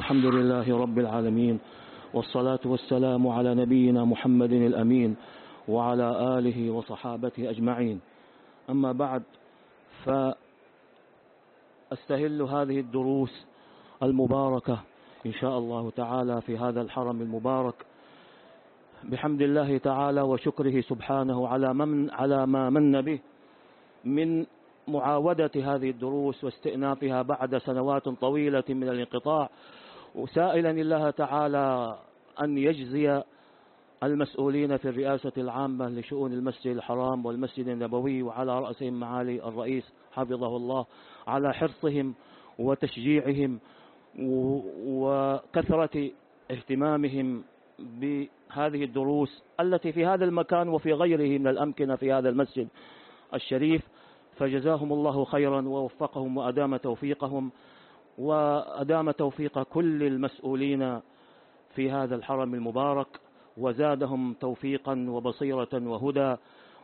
الحمد لله رب العالمين والصلاة والسلام على نبينا محمد الأمين وعلى آله وصحابته أجمعين. أما بعد فأستهل هذه الدروس المباركة إن شاء الله تعالى في هذا الحرم المبارك بحمد الله تعالى وشكره سبحانه على من على ما من به من معاودة هذه الدروس واستئنافها بعد سنوات طويلة من الانقطاع. وسائلا الله تعالى أن يجزي المسؤولين في الرئاسة العامة لشؤون المسجد الحرام والمسجد النبوي وعلى رأسهم معالي الرئيس حفظه الله على حرصهم وتشجيعهم وكثرة اهتمامهم بهذه الدروس التي في هذا المكان وفي غيره من الأمكنة في هذا المسجد الشريف. فجزاهم الله خيرا ووفقهم وأدام توفيقهم. وأدام توفيق كل المسؤولين في هذا الحرم المبارك وزادهم توفيقا وبصيرة وهدى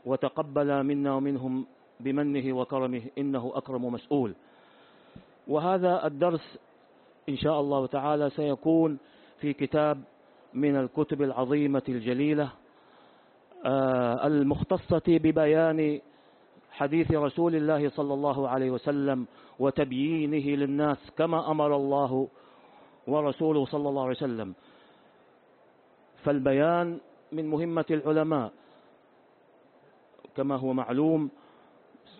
وتقبل منا ومنهم بمنه وكرمه إنه أكرم مسؤول. وهذا الدرس إن شاء الله تعالى سيكون في كتاب من الكتب العظيمة الجليلة آه، المختصة ببيان حديث رسول الله صلى الله عليه وسلم وتبيينه للناس كما أمر الله ورسوله صلى الله عليه وسلم. فالبيان من مهمة العلماء كما هو معلوم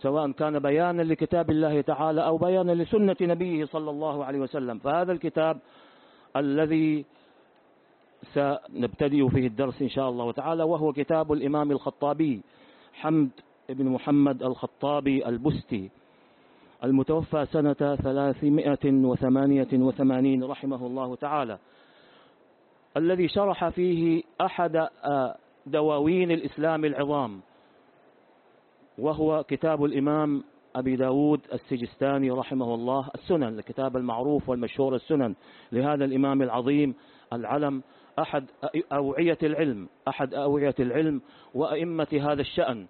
سواء كان بيانا لكتاب الله تعالى أو بيانا لسنة نبيه صلى الله عليه وسلم. فهذا الكتاب الذي سنبتدئ فيه الدرس إن شاء الله تعالى وهو كتاب الإمام الخطابي حمد بن محمد الخطابي البستي المتوفى سنة ثلاثمائة وثمانية وثمانين رحمه الله تعالى الذي شرح فيه أحد دواوين الإسلام العظام وهو كتاب الإمام أبي داود السجستاني رحمه الله السنن الكتاب المعروف والمشهور السنن لهذا الإمام العظيم العلم أحد أوعية العلم أحد أوعية العلم وأئمة هذا الشأن.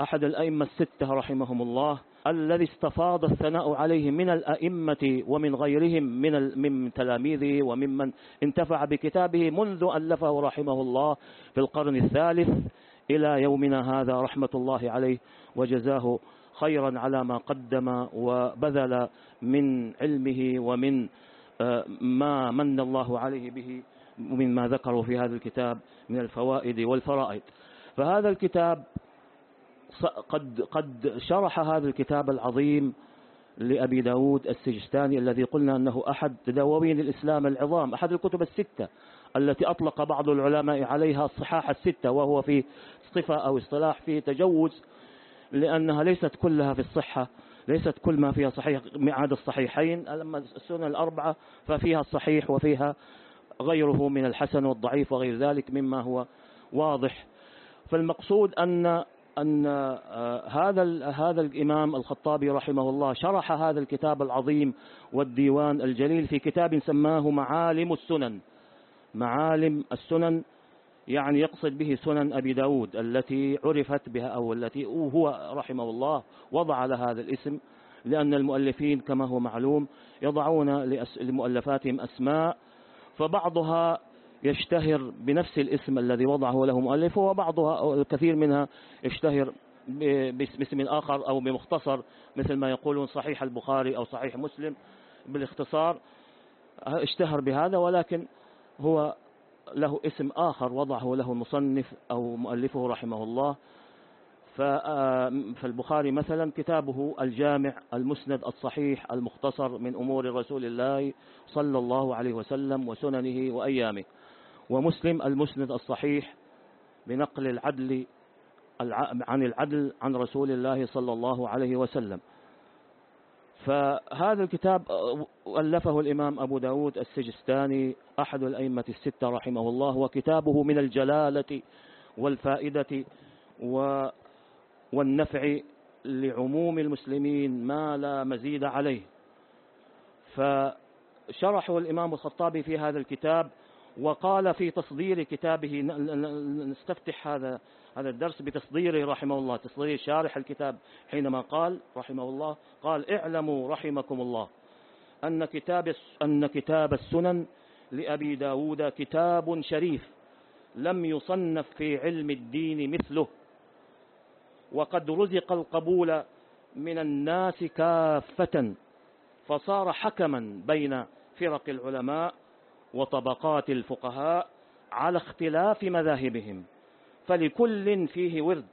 أحد الأئمة الستة رحمهم الله الذي استفاض الثناء عليه من الأئمة ومن غيرهم من من تلاميذه وممن انتفع بكتابه منذ ألفه رحمه الله في القرن الثالث إلى يومنا هذا رحمة الله عليه وجزاه خيرا على ما قدم وبذل من علمه ومن آه، ما من الله عليه به ومن ما ذكره في هذا الكتاب من الفوائد والفرائد فهذا الكتاب قد قد شرح هذا الكتاب العظيم لأبي داود السجستاني الذي قلنا أنه أحد دواوين الإسلام العظام أحد الكتب الستة التي أطلق بعض العلماء عليها الصحاح الستة وهو في صفة أو اصطلاح في تجوز لأنها ليست كلها في الصحة ليست كل ما فيها صحيح معاد الصحيحين أما السنن الأربعة ففيها الصحيح وفيها غيره من الحسن والضعيف وغير ذلك مما هو واضح. فالمقصود أن أن آه، هذا هذا الإمام الخطابي رحمه الله شرح هذا الكتاب العظيم والديوان الجليل في كتاب سماه معالم السنن. معالم السنن يعني يقصد به سنن أبي داود التي عرفت بها أو التي هو رحمه الله وضع لها هذا الاسم لأن المؤلفين كما هو معلوم يضعون لمؤلفاتهم أسماء فبعضها يشتهر بنفس الاسم الذي وضعه له مؤلفه وبعضها الكثير منها يشتهر باسم آخر أو بمختصر مثل ما يقولون صحيح البخاري أو صحيح مسلم بالاختصار. اشتهر بهذا ولكن هو له اسم آخر وضعه له المصنف أو مؤلفه رحمه الله. فالبخاري مثلا كتابه الجامع المسند الصحيح المختصر من أمور رسول الله صلى الله عليه وسلم وسننه وأيامه. ومسلم المسند الصحيح بنقل العدل عن العدل عن رسول الله صلى الله عليه وسلم. فهذا الكتاب ألفه الإمام أبو داود السجستاني أحد الأئمة الستة رحمه الله وكتابه من الجلالة والفائدة والنفع لعموم المسلمين ما لا مزيد عليه. فشرحه الإمام الخطابي في هذا الكتاب وقال في تصدير كتابه نستفتح هذا هذا الدرس بتصديره رحمه الله تصدير شارح الكتاب حينما قال رحمه الله قال اعلموا رحمكم الله أن كتاب أن كتاب السنن لأبي داود كتاب شريف لم يصنف في علم الدين مثله وقد رزق القبول من الناس كافة فصار حكما بين فرق العلماء وطبقات الفقهاء على اختلاف مذاهبهم فلكل فيه ورد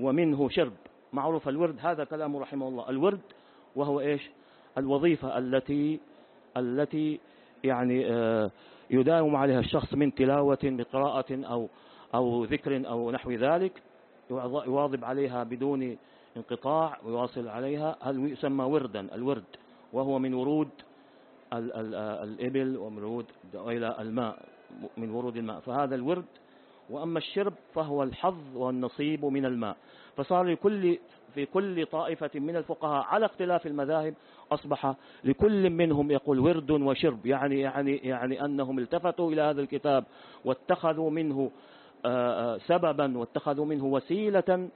ومنه شرب. معروف الورد هذا كلام رحمه الله. الورد وهو إيش؟ الوظيفة التي التي يعني آه، يداوم عليها الشخص من تلاوة بقراءة أو أو ذكر أو نحو ذلك يواظب عليها بدون انقطاع ويواصل عليها هل يسمى وردا؟ الورد وهو من ورود الإبل ومن ورود إلى الماء من ورود الماء. فهذا الورد وأما الشرب فهو الحظ والنصيب من الماء. فصار لكل في كل طائفة من الفقهاء على اختلاف المذاهب أصبح لكل منهم يقول ورد وشرب. يعني يعني يعني أنهم التفتوا إلى هذا الكتاب واتخذوا منه آه، آه، سببا واتخذوا منه وسيلة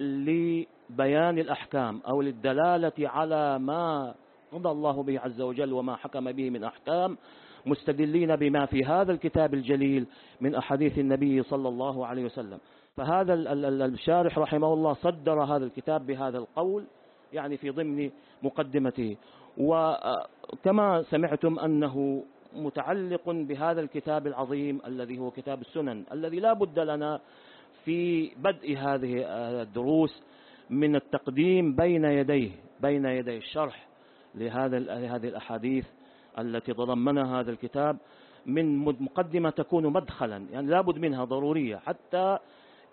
لبيان الأحكام أو للدلالة على ما قضى الله به عز وجل وما حكم به من أحكام مستدلين بما في هذا الكتاب الجليل من أحاديث النبي صلى الله عليه وسلم. فهذا الشارح رحمه الله صدر هذا الكتاب بهذا القول يعني في ضمن مقدمته. وكما سمعتم أنه متعلق بهذا الكتاب العظيم الذي هو كتاب السنن الذي لا بد لنا في بدء هذه الدروس من التقديم بين يديه بين يدي الشرح. لهذا لهذه الأحاديث التي تضمنها هذا الكتاب من مقدمة تكون مدخلا يعني لابد منها ضرورية حتى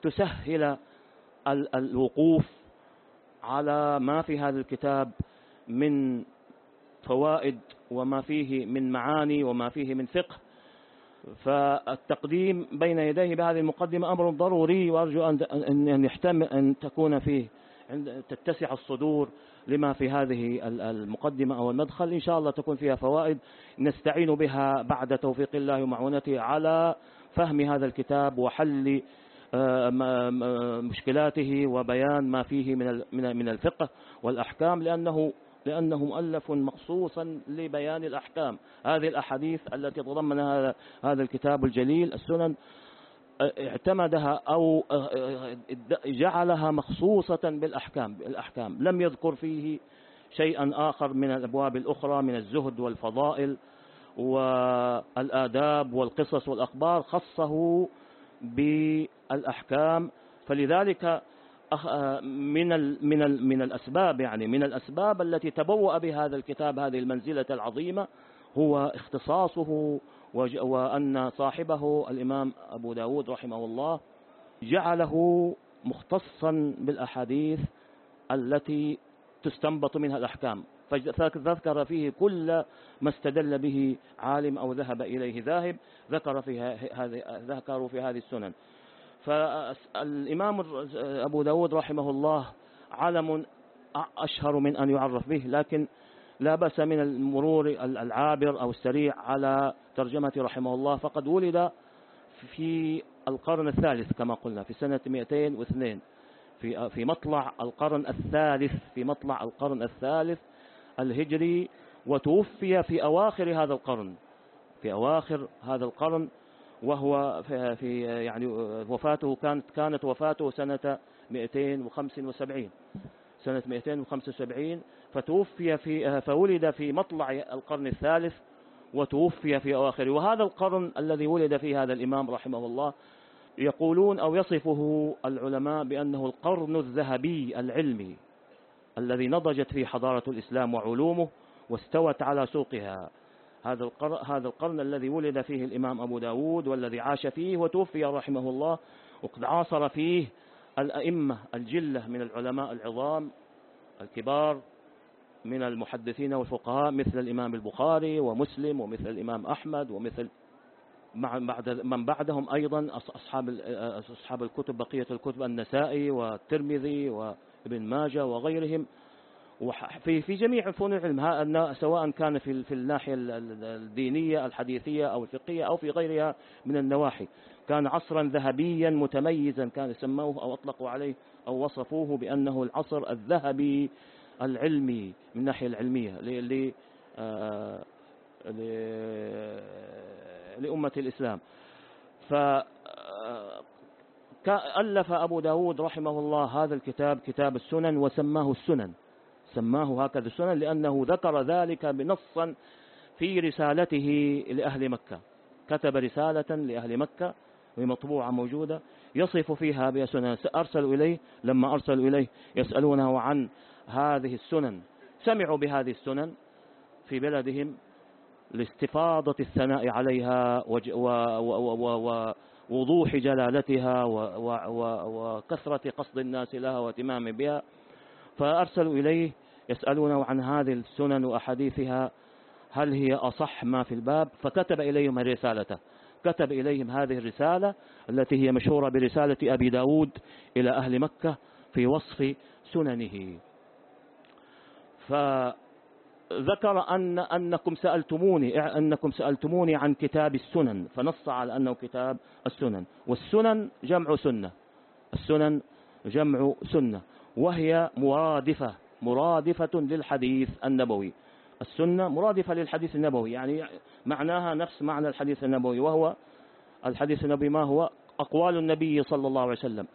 تسهل الوقوف على ما في هذا الكتاب من فوائد وما فيه من معاني وما فيه من فقه. فالتقديم بين يديه بهذه المقدمة أمر ضروري وأرجو أن يحتمل أن تكون فيه تتسع الصدور لما في هذه المقدمة أو المدخل. إن شاء الله تكون فيها فوائد نستعين بها بعد توفيق الله ومعونته على فهم هذا الكتاب وحل آه، مشكلاته وبيان ما فيه من من الفقه والأحكام. لأنه لأنه مؤلف مخصوصا لبيان الأحكام. هذه الأحاديث التي تضمن هذا هذا الكتاب الجليل السنن اعتمدها أو جعلها مخصوصة بالأحكام بالأحكام. لم يذكر فيه شيئا آخر من الأبواب الأخرى من الزهد والفضائل والآداب والقصص والأخبار خصه بالأحكام. فلذلك من من من الأسباب يعني من الأسباب التي تبوأ بهذا الكتاب هذه المنزلة العظيمة هو اختصاصه وأن صاحبه الإمام أبو داود رحمه الله جعله مختصا بالأحاديث التي تستنبط منها الأحكام. فذكر فيه كل ما استدل به عالم أو ذهب إليه ذاهب ذكر في هذه ذكروا في هذه السنن. فالإمام أبو داود رحمه الله علم أشهر من أن يعرف به لكن لا بأس من المرور العابر أو السريع على ترجمة رحمه الله فقد ولد في القرن الثالث كما قلنا في سنة 202 في في مطلع القرن الثالث في مطلع القرن الثالث الهجري وتوفي في أواخر هذا القرن. في أواخر هذا القرن وهو في يعني وفاته كانت كانت وفاته سنة 275 سنة 275 فتوفي في فولد في مطلع القرن الثالث وتوفي في أواخره. وهذا القرن الذي ولد فيه هذا الإمام رحمه الله يقولون أو يصفه العلماء بأنه القرن الذهبي العلمي الذي نضجت فيه حضارة الإسلام وعلومه واستوت على سوقها. هذا القرن, هذا القرن الذي ولد فيه الإمام أبو داود والذي عاش فيه وتوفي رحمه الله وقد عاصر فيه الأئمة الجلة من العلماء العظام الكبار من المحدثين والفقهاء مثل الإمام البخاري ومسلم ومثل الإمام أحمد ومثل بعد من بعدهم أيضا أصحاب أصحاب الكتب بقية الكتب النسائي والترمذي وابن ماجه وغيرهم. وفي في جميع فنون العلم سواء كان في في الناحية الدينية الحديثية أو الفقهية أو في غيرها من النواحي. كان عصرا ذهبيا متميزا كان سموه أو أطلقوا عليه أو وصفوه بأنه العصر الذهبي. العلمي من الناحية العلمية آه، لأمة الإسلام. فألف أبو داود رحمه الله هذا الكتاب كتاب السنن وسماه السنن. سماه هكذا السنن لأنه ذكر ذلك بنصا في رسالته لأهل مكة. كتب رسالة لأهل مكة ومطبوعة موجودة يصف فيها بسنن أرسلوا إليه لما أرسلوا إليه يسألونه عن هذه السنن. سمعوا بهذه السنن في بلدهم لاستفاضة الثناء عليها ووضوح جلالتها وكثرة قصد الناس لها واهتمام بها. فأرسلوا إليه يسألونه عن هذه السنن وأحاديثها هل هي أصح ما في الباب؟ فكتب إليهم رسالته. كتب إليهم هذه الرسالة التي هي مشهورة برسالة أبي داود إلى أهل مكة في وصف سننه. فذكر أن أنكم سألتموني أنكم سألتموني عن كتاب السنن فنص على أنه كتاب السنن. والسنن جمع سنة. السنن جمع سنة. وهي مرادفة مرادفة للحديث النبوي. السنة مرادفة للحديث النبوي يعني معناها نفس معنى الحديث النبوي وهو الحديث النبوي ما هو؟ أقوال النبي صلى الله عليه وسلم.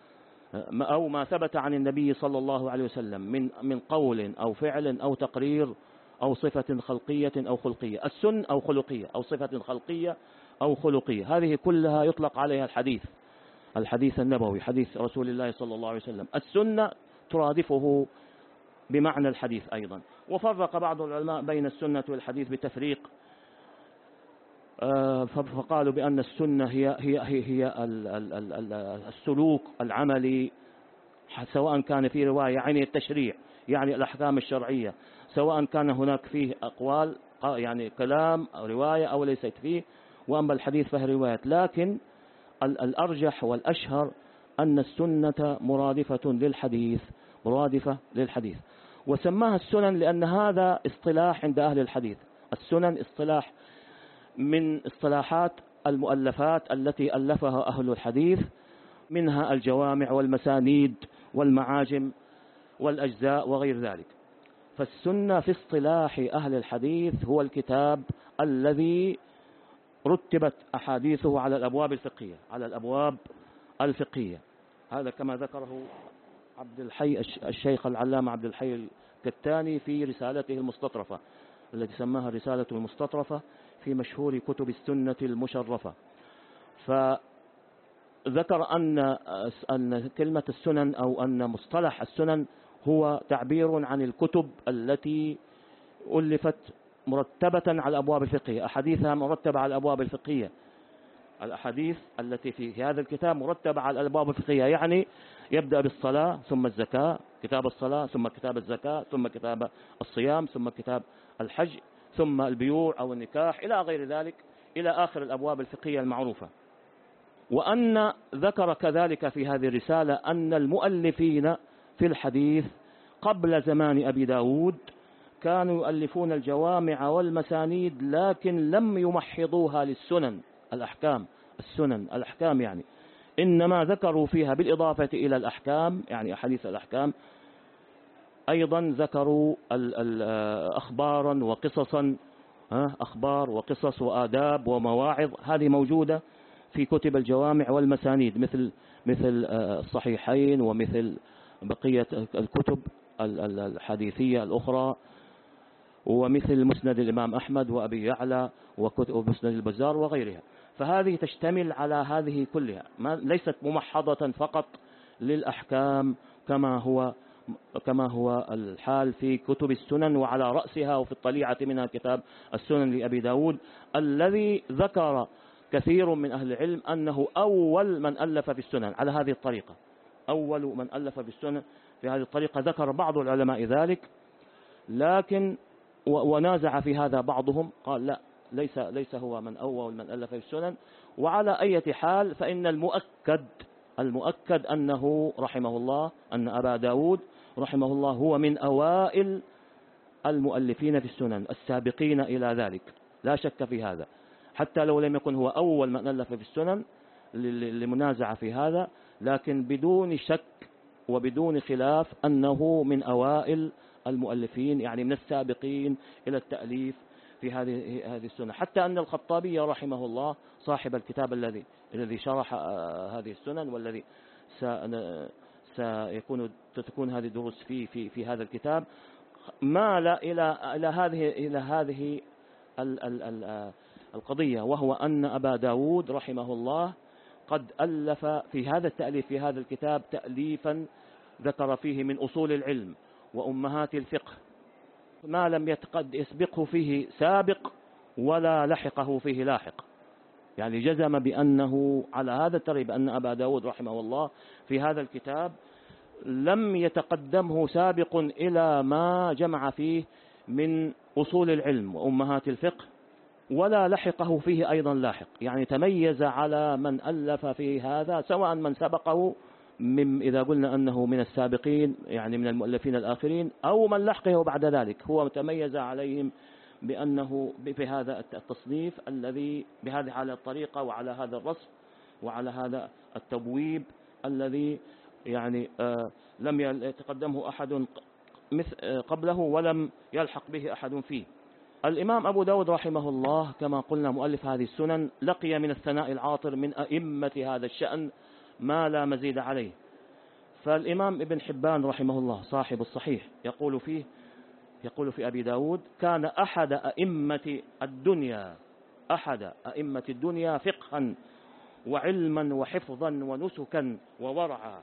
أو ما ثبت عن النبي صلى الله عليه وسلم من من قول أو فعل أو تقرير أو صفة خلقية أو خلقية. السن أو خلقية أو صفة خلقية أو خلقية. هذه كلها يطلق عليها الحديث الحديث النبوي حديث رسول الله صلى الله عليه وسلم. السنة ترادفه بمعنى الحديث أيضا. وفرق بعض العلماء بين السنة والحديث بتفريق فقالوا بأن السنة هي هي هي, هي السلوك العملي سواء كان في رواية يعني التشريع يعني الأحكام الشرعية سواء كان هناك فيه أقوال يعني كلام أو رواية أو ليست فيه وأما الحديث فهي روايات لكن الأرجح والأشهر أن السنة مرادفة للحديث مرادفة للحديث. وسماها السنن لأن هذا اصطلاح عند أهل الحديث. السنن اصطلاح من اصطلاحات المؤلفات التي ألفها أهل الحديث منها الجوامع والمسانيد والمعاجم والأجزاء وغير ذلك. فالسنة في اصطلاح أهل الحديث هو الكتاب الذي رتبت أحاديثه على الأبواب الفقهية على الأبواب الفقهية. هذا كما ذكره عبد الحي الشيخ العلامة عبد الحي الكتاني في رسالته المستطرفة. التي سماها رسالة المستطرفة في مشهور كتب السنة المشرفة. فذكر أن أن كلمة السنن أو أن مصطلح السنن هو تعبير عن الكتب التي ألفت مرتبة على الأبواب الفقهية أحاديثها مرتبة على الأبواب الفقهية الأحاديث التي في هذا الكتاب مرتبة على الأبواب الفقهية يعني يبدأ بالصلاة ثم الزكاة كتاب الصلاة ثم كتاب الزكاة ثم كتاب الصيام ثم كتاب الحج ثم البيوع أو النكاح إلى غير ذلك إلى آخر الأبواب الفقهية المعروفة. وأن ذكر كذلك في هذه الرسالة أن المؤلفين في الحديث قبل زمان أبي داود كانوا يؤلفون الجوامع والمسانيد لكن لم يمحضوها للسنن. الأحكام السنن الأحكام يعني. إنما ذكروا فيها بالإضافة إلى الأحكام يعني أحاديث الأحكام أيضا ذكروا أخبارا وقصصا أخبار وقصص وآداب ومواعظ. هذه موجودة في كتب الجوامع والمسانيد مثل مثل آه، الصحيحين ومثل بقية الكتب الحديثية الأخرى. ومثل مسند الإمام أحمد وأبي يعلى ومسند البزار وغيرها. فهذه تشتمل على هذه كلها ما ليست ممحضة فقط للأحكام كما هو كما هو الحال في كتب السنن وعلى رأسها وفي الطليعة منها كتاب السنن لأبي داود الذي ذكر كثير من أهل العلم أنه أول من ألف في السنن على هذه الطريقة أول من ألف في السنن في هذه الطريقة ذكر بعض العلماء ذلك لكن ونازع في هذا بعضهم قال لا ليس ليس هو من أول من ألف في السنن. وعلى أي حال فإن المؤكد المؤكد أنه رحمه الله أن أبا داود رحمه الله هو من أوائل المؤلفين في السنن السابقين إلى ذلك. لا شك في هذا. حتى لو لم يكن هو أول من ألف في السنن لمنازعة في هذا لكن بدون شك وبدون خلاف أنه من أوائل المؤلفين يعني من السابقين إلى التأليف في هذه هذه السنة. حتى أن الخطابي رحمه الله صاحب الكتاب الذي الذي شرح آه، هذه السنن والذي سيكون تكون هذه الدروس في في في هذا الكتاب مال إلى إلى هذه إلى هذه القضية وهو أن أبا داود رحمه الله قد ألف في هذا التأليف في هذا الكتاب تأليفا ذكر فيه من أصول العلم وأمهات الفقه. ما لم يتقد يسبقه فيه سابق ولا لحقه فيه لاحق. يعني جزم بأنه على هذا الترتيب أن أبا داود رحمه الله في هذا الكتاب لم يتقدمه سابق إلى ما جمع فيه من أصول العلم وأمهات الفقه ولا لحقه فيه أيضا لاحق. يعني تميز على من ألف في هذا سواء من سبقه من إذا قلنا أنه من السابقين يعني من المؤلفين الآخرين أو من لحقه بعد ذلك هو تميز عليهم بأنه بهذا التصنيف الذي بهذه على الطريقة وعلى هذا الرسم وعلى هذا التبويب الذي يعني آه لم يتقدمه أحد آه، قبله ولم يلحق به أحد فيه. الإمام أبو داود رحمه الله كما قلنا مؤلف هذه السنن لقي من الثناء العاطر من أئمة هذا الشأن ما لا مزيد عليه. فالإمام ابن حبان رحمه الله صاحب الصحيح يقول فيه يقول في أبي داود كان أحد أئمة الدنيا أحد أئمة الدنيا فقها وعلما وحفظا ونسكا وورعا.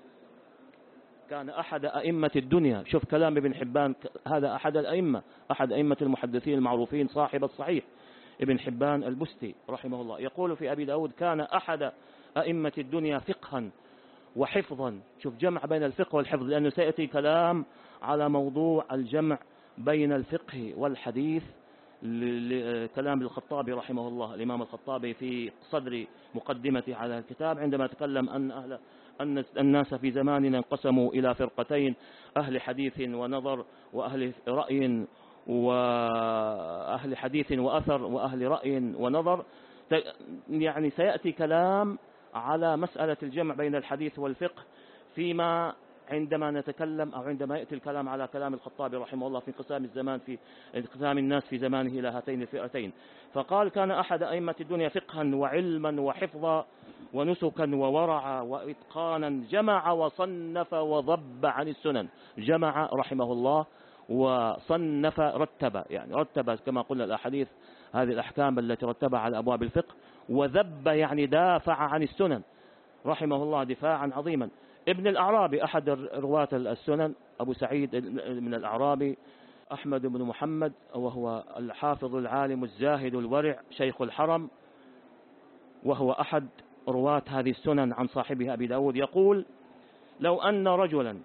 كان أحد أئمة الدنيا. شوف كلام ابن حبان هذا أحد الأئمة أحد أئمة المحدثين المعروفين صاحب الصحيح. ابن حبان البستي رحمه الله يقول في أبي داود كان أحد أئمة الدنيا فقها وحفظا. شوف جمع بين الفقه والحفظ لأنه سيأتي كلام على موضوع الجمع بين الفقه والحديث لكلام الخطابي رحمه الله. الإمام الخطابي في صدر مقدمته على الكتاب عندما تكلم أن أهل أن الناس في زماننا انقسموا إلى فرقتين أهل حديث ونظر وأهل رأي وأهل حديث وأثر وأهل رأي ونظر. يعني سيأتي كلام على مسألة الجمع بين الحديث والفقه فيما عندما نتكلم أو عندما يأتي الكلام على كلام الخطابي رحمه الله في انقسام الزمان في انقسام الناس في زمانه إلى هاتين الفئتين. فقال كان أحد أئمة الدنيا فقها وعلما وحفظا ونسكا وورعا وإتقانا جمع وصنف وضب عن السنن. جمع رحمه الله وصنف رتب يعني رتب كما قلنا الأحاديث هذه الأحكام التي رتبها على أبواب الفقه وذب يعني دافع عن السنن رحمه الله دفاعا عظيما. ابن الأعرابي أحد رواة السنن أبو سعيد من الأعرابي أحمد بن محمد وهو الحافظ العالم الزاهد الورع شيخ الحرم وهو أحد رواة هذه السنن عن صاحبها أبي داود يقول لو أن رجلا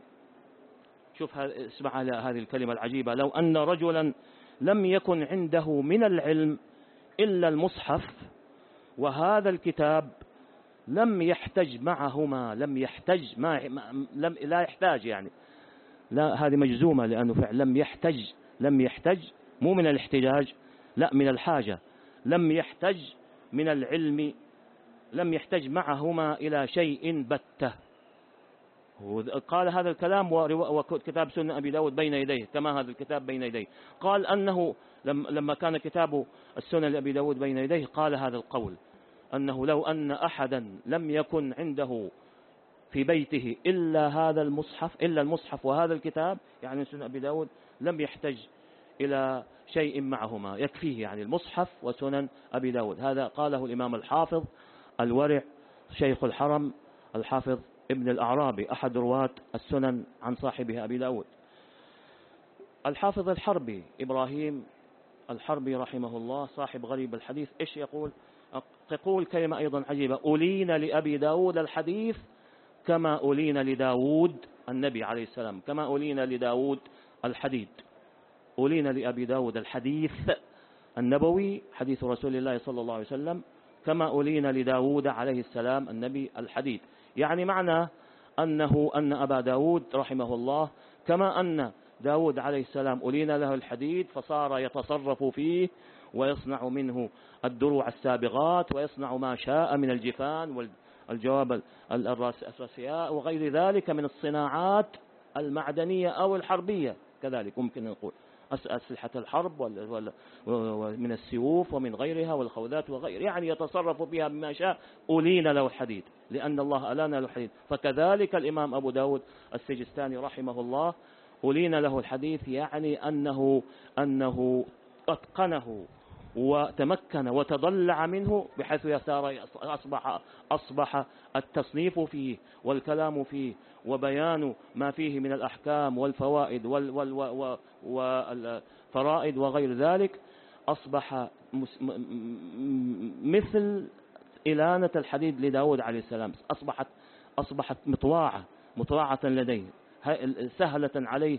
شوف اسمع هذه الكلمة العجيبة لو أن رجلا لم يكن عنده من العلم إلا المصحف وهذا الكتاب لم يحتج معهما لم يحتج ما لم لا يحتاج يعني. لا هذه مجزومة لأنه فعل لم يحتج لم يحتج مو من الاحتجاج لا من الحاجة. لم يحتج من العلم لم يحتج معهما إلى شيء بتة. قال هذا الكلام وكتاب سنة أبي داود بين يديه كما هذا الكتاب بين يديه. قال أنه لما كان كتاب السنة لأبي داود بين يديه قال هذا القول أنه لو أن أحدا لم يكن عنده في بيته إلا هذا المصحف إلا المصحف وهذا الكتاب يعني سنة أبي داود لم يحتج إلى شيء معهما. يكفيه يعني المصحف وسنن أبي داود. هذا قاله الإمام الحافظ الورع شيخ الحرم الحافظ ابن الأعرابي أحد رواة السنن عن صاحبه أبي داود. الحافظ الحربي إبراهيم الحربي رحمه الله صاحب غريب الحديث إيش يقول؟ تقول كلمة أيضا عجيبة أولين لأبي داود الحديث كما أولين لداود النبي عليه السلام كما أولين لداود الحديد. أولين لأبي داود الحديث النبوي حديث رسول الله صلى الله عليه وسلم كما أولين لداود عليه السلام النبي الحديد. يعني معنى أنه أن أبا داود رحمه الله كما أن داود عليه السلام أولين له الحديد فصار يتصرف فيه ويصنع منه الدروع السابغات ويصنع ما شاء من الجفان والجواب الرأسياء وغير ذلك من الصناعات المعدنية أو الحربية كذلك ممكن نقول. أسلحة الحرب ومن السيوف ومن غيرها والخوذات وغير يعني يتصرف بها بما شاء أولين له الحديد لأن الله ألان له الحديد. فكذلك الإمام أبو داود السجستاني رحمه الله أولين له الحديث يعني أنه أنه أتقنه وتمكن وتضلع منه بحيث يسار أصبح, أصبح التصنيف فيه والكلام فيه وبيان ما فيه من الأحكام والفوائد والفرائد وغير ذلك أصبح مثل إلانة الحديد لداود عليه السلام. أصبحت أصبحت مطواعة مطواعة لديه سهلة عليه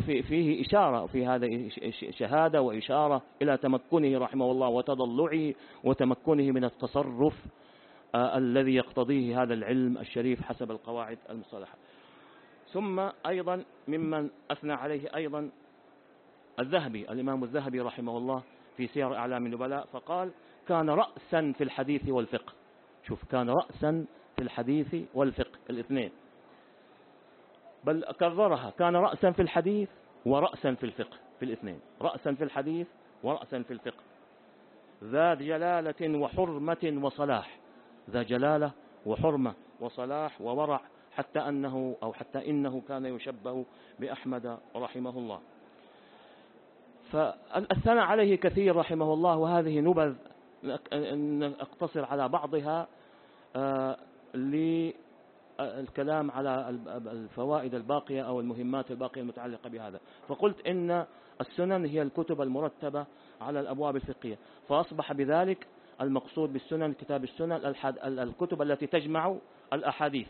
فيه إشارة في هذا شهادة وإشارة إلى تمكنه رحمه الله وتضلعه وتمكنه من التصرف آه، الذي يقتضيه هذا العلم الشريف حسب القواعد المصطلحة. ثم أيضا ممن أثنى عليه أيضا الذهبي الإمام الذهبي رحمه الله في سير أعلام النبلاء فقال كان رأسا في الحديث والفقه. شوف كان رأسا في الحديث والفقه الاثنين. بل كررها. كان رأسا في الحديث ورأسا في الفقه في الاثنين. رأسا في الحديث ورأسا في الفقه. ذات جلالة وحرمة وصلاح. ذا جلالة وحرمة وصلاح وورع حتى أنه أو حتى إنه كان يشبه بأحمد رحمه الله. فالثناء عليه كثير رحمه الله وهذه نبذ أقتصر على بعضها آه، الكلام على الفوائد الباقية أو المهمات الباقية المتعلقة بهذا. فقلت إن السنن هي الكتب المرتبة على الأبواب الفقهية. فأصبح بذلك المقصود بالسنن كتاب السنن الكتب التي تجمع الأحاديث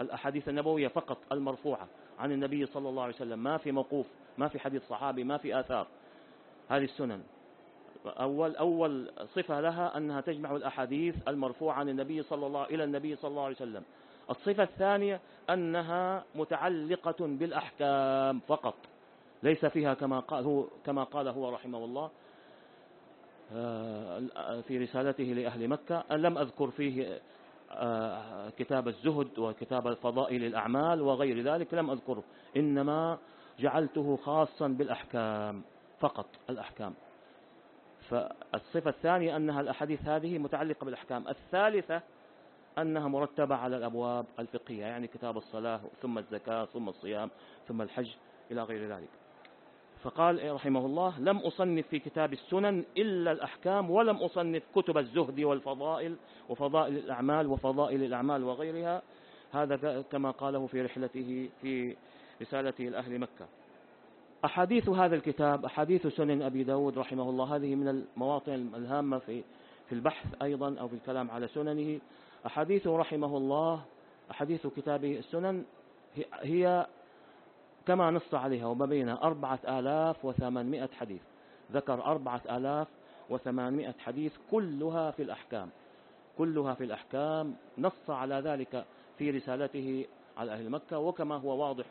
الأحاديث النبوية فقط المرفوعة عن النبي صلى الله عليه وسلم. ما في موقوف ما في حديث صحابي ما في آثار. هذه السنن. أول أول صفة لها أنها تجمع الأحاديث المرفوعة عن النبي صلى الله إلى النبي صلى الله عليه وسلم. الصفة الثانية أنها متعلقة بالأحكام فقط ليس فيها كما قال هو, كما قال هو رحمه الله آه، في رسالته لأهل مكة أن لم أذكر فيه آه، كتاب الزهد وكتاب فضائل الأعمال وغير ذلك لم أذكره إنما جعلته خاصا بالأحكام فقط الأحكام. فالصفة الثانية أنها الأحاديث هذه متعلقة بالأحكام. الثالثة أنها مرتبة على الأبواب الفقهية يعني كتاب الصلاة ثم الزكاة ثم الصيام ثم الحج إلى غير ذلك. فقال رحمه الله لم أصنف في كتاب السنن إلا الأحكام ولم أصنف كتب الزهد والفضائل وفضائل الأعمال وفضائل الأعمال وغيرها. هذا كما قاله في رحلته في رسالته لأهل مكة. أحاديث هذا الكتاب أحاديث سنن أبي داود رحمه الله هذه من المواطن الهامة في في البحث أيضا أو في الكلام على سننه. أحاديثه رحمه الله أحاديث كتابه السنن هي كما نص عليها وما بينها أربعة آلاف وثمانمائة حديث. ذكر أربعة آلاف وثمانمائة حديث كلها في الأحكام. كلها في الأحكام. نص على ذلك في رسالته على أهل مكة وكما هو واضح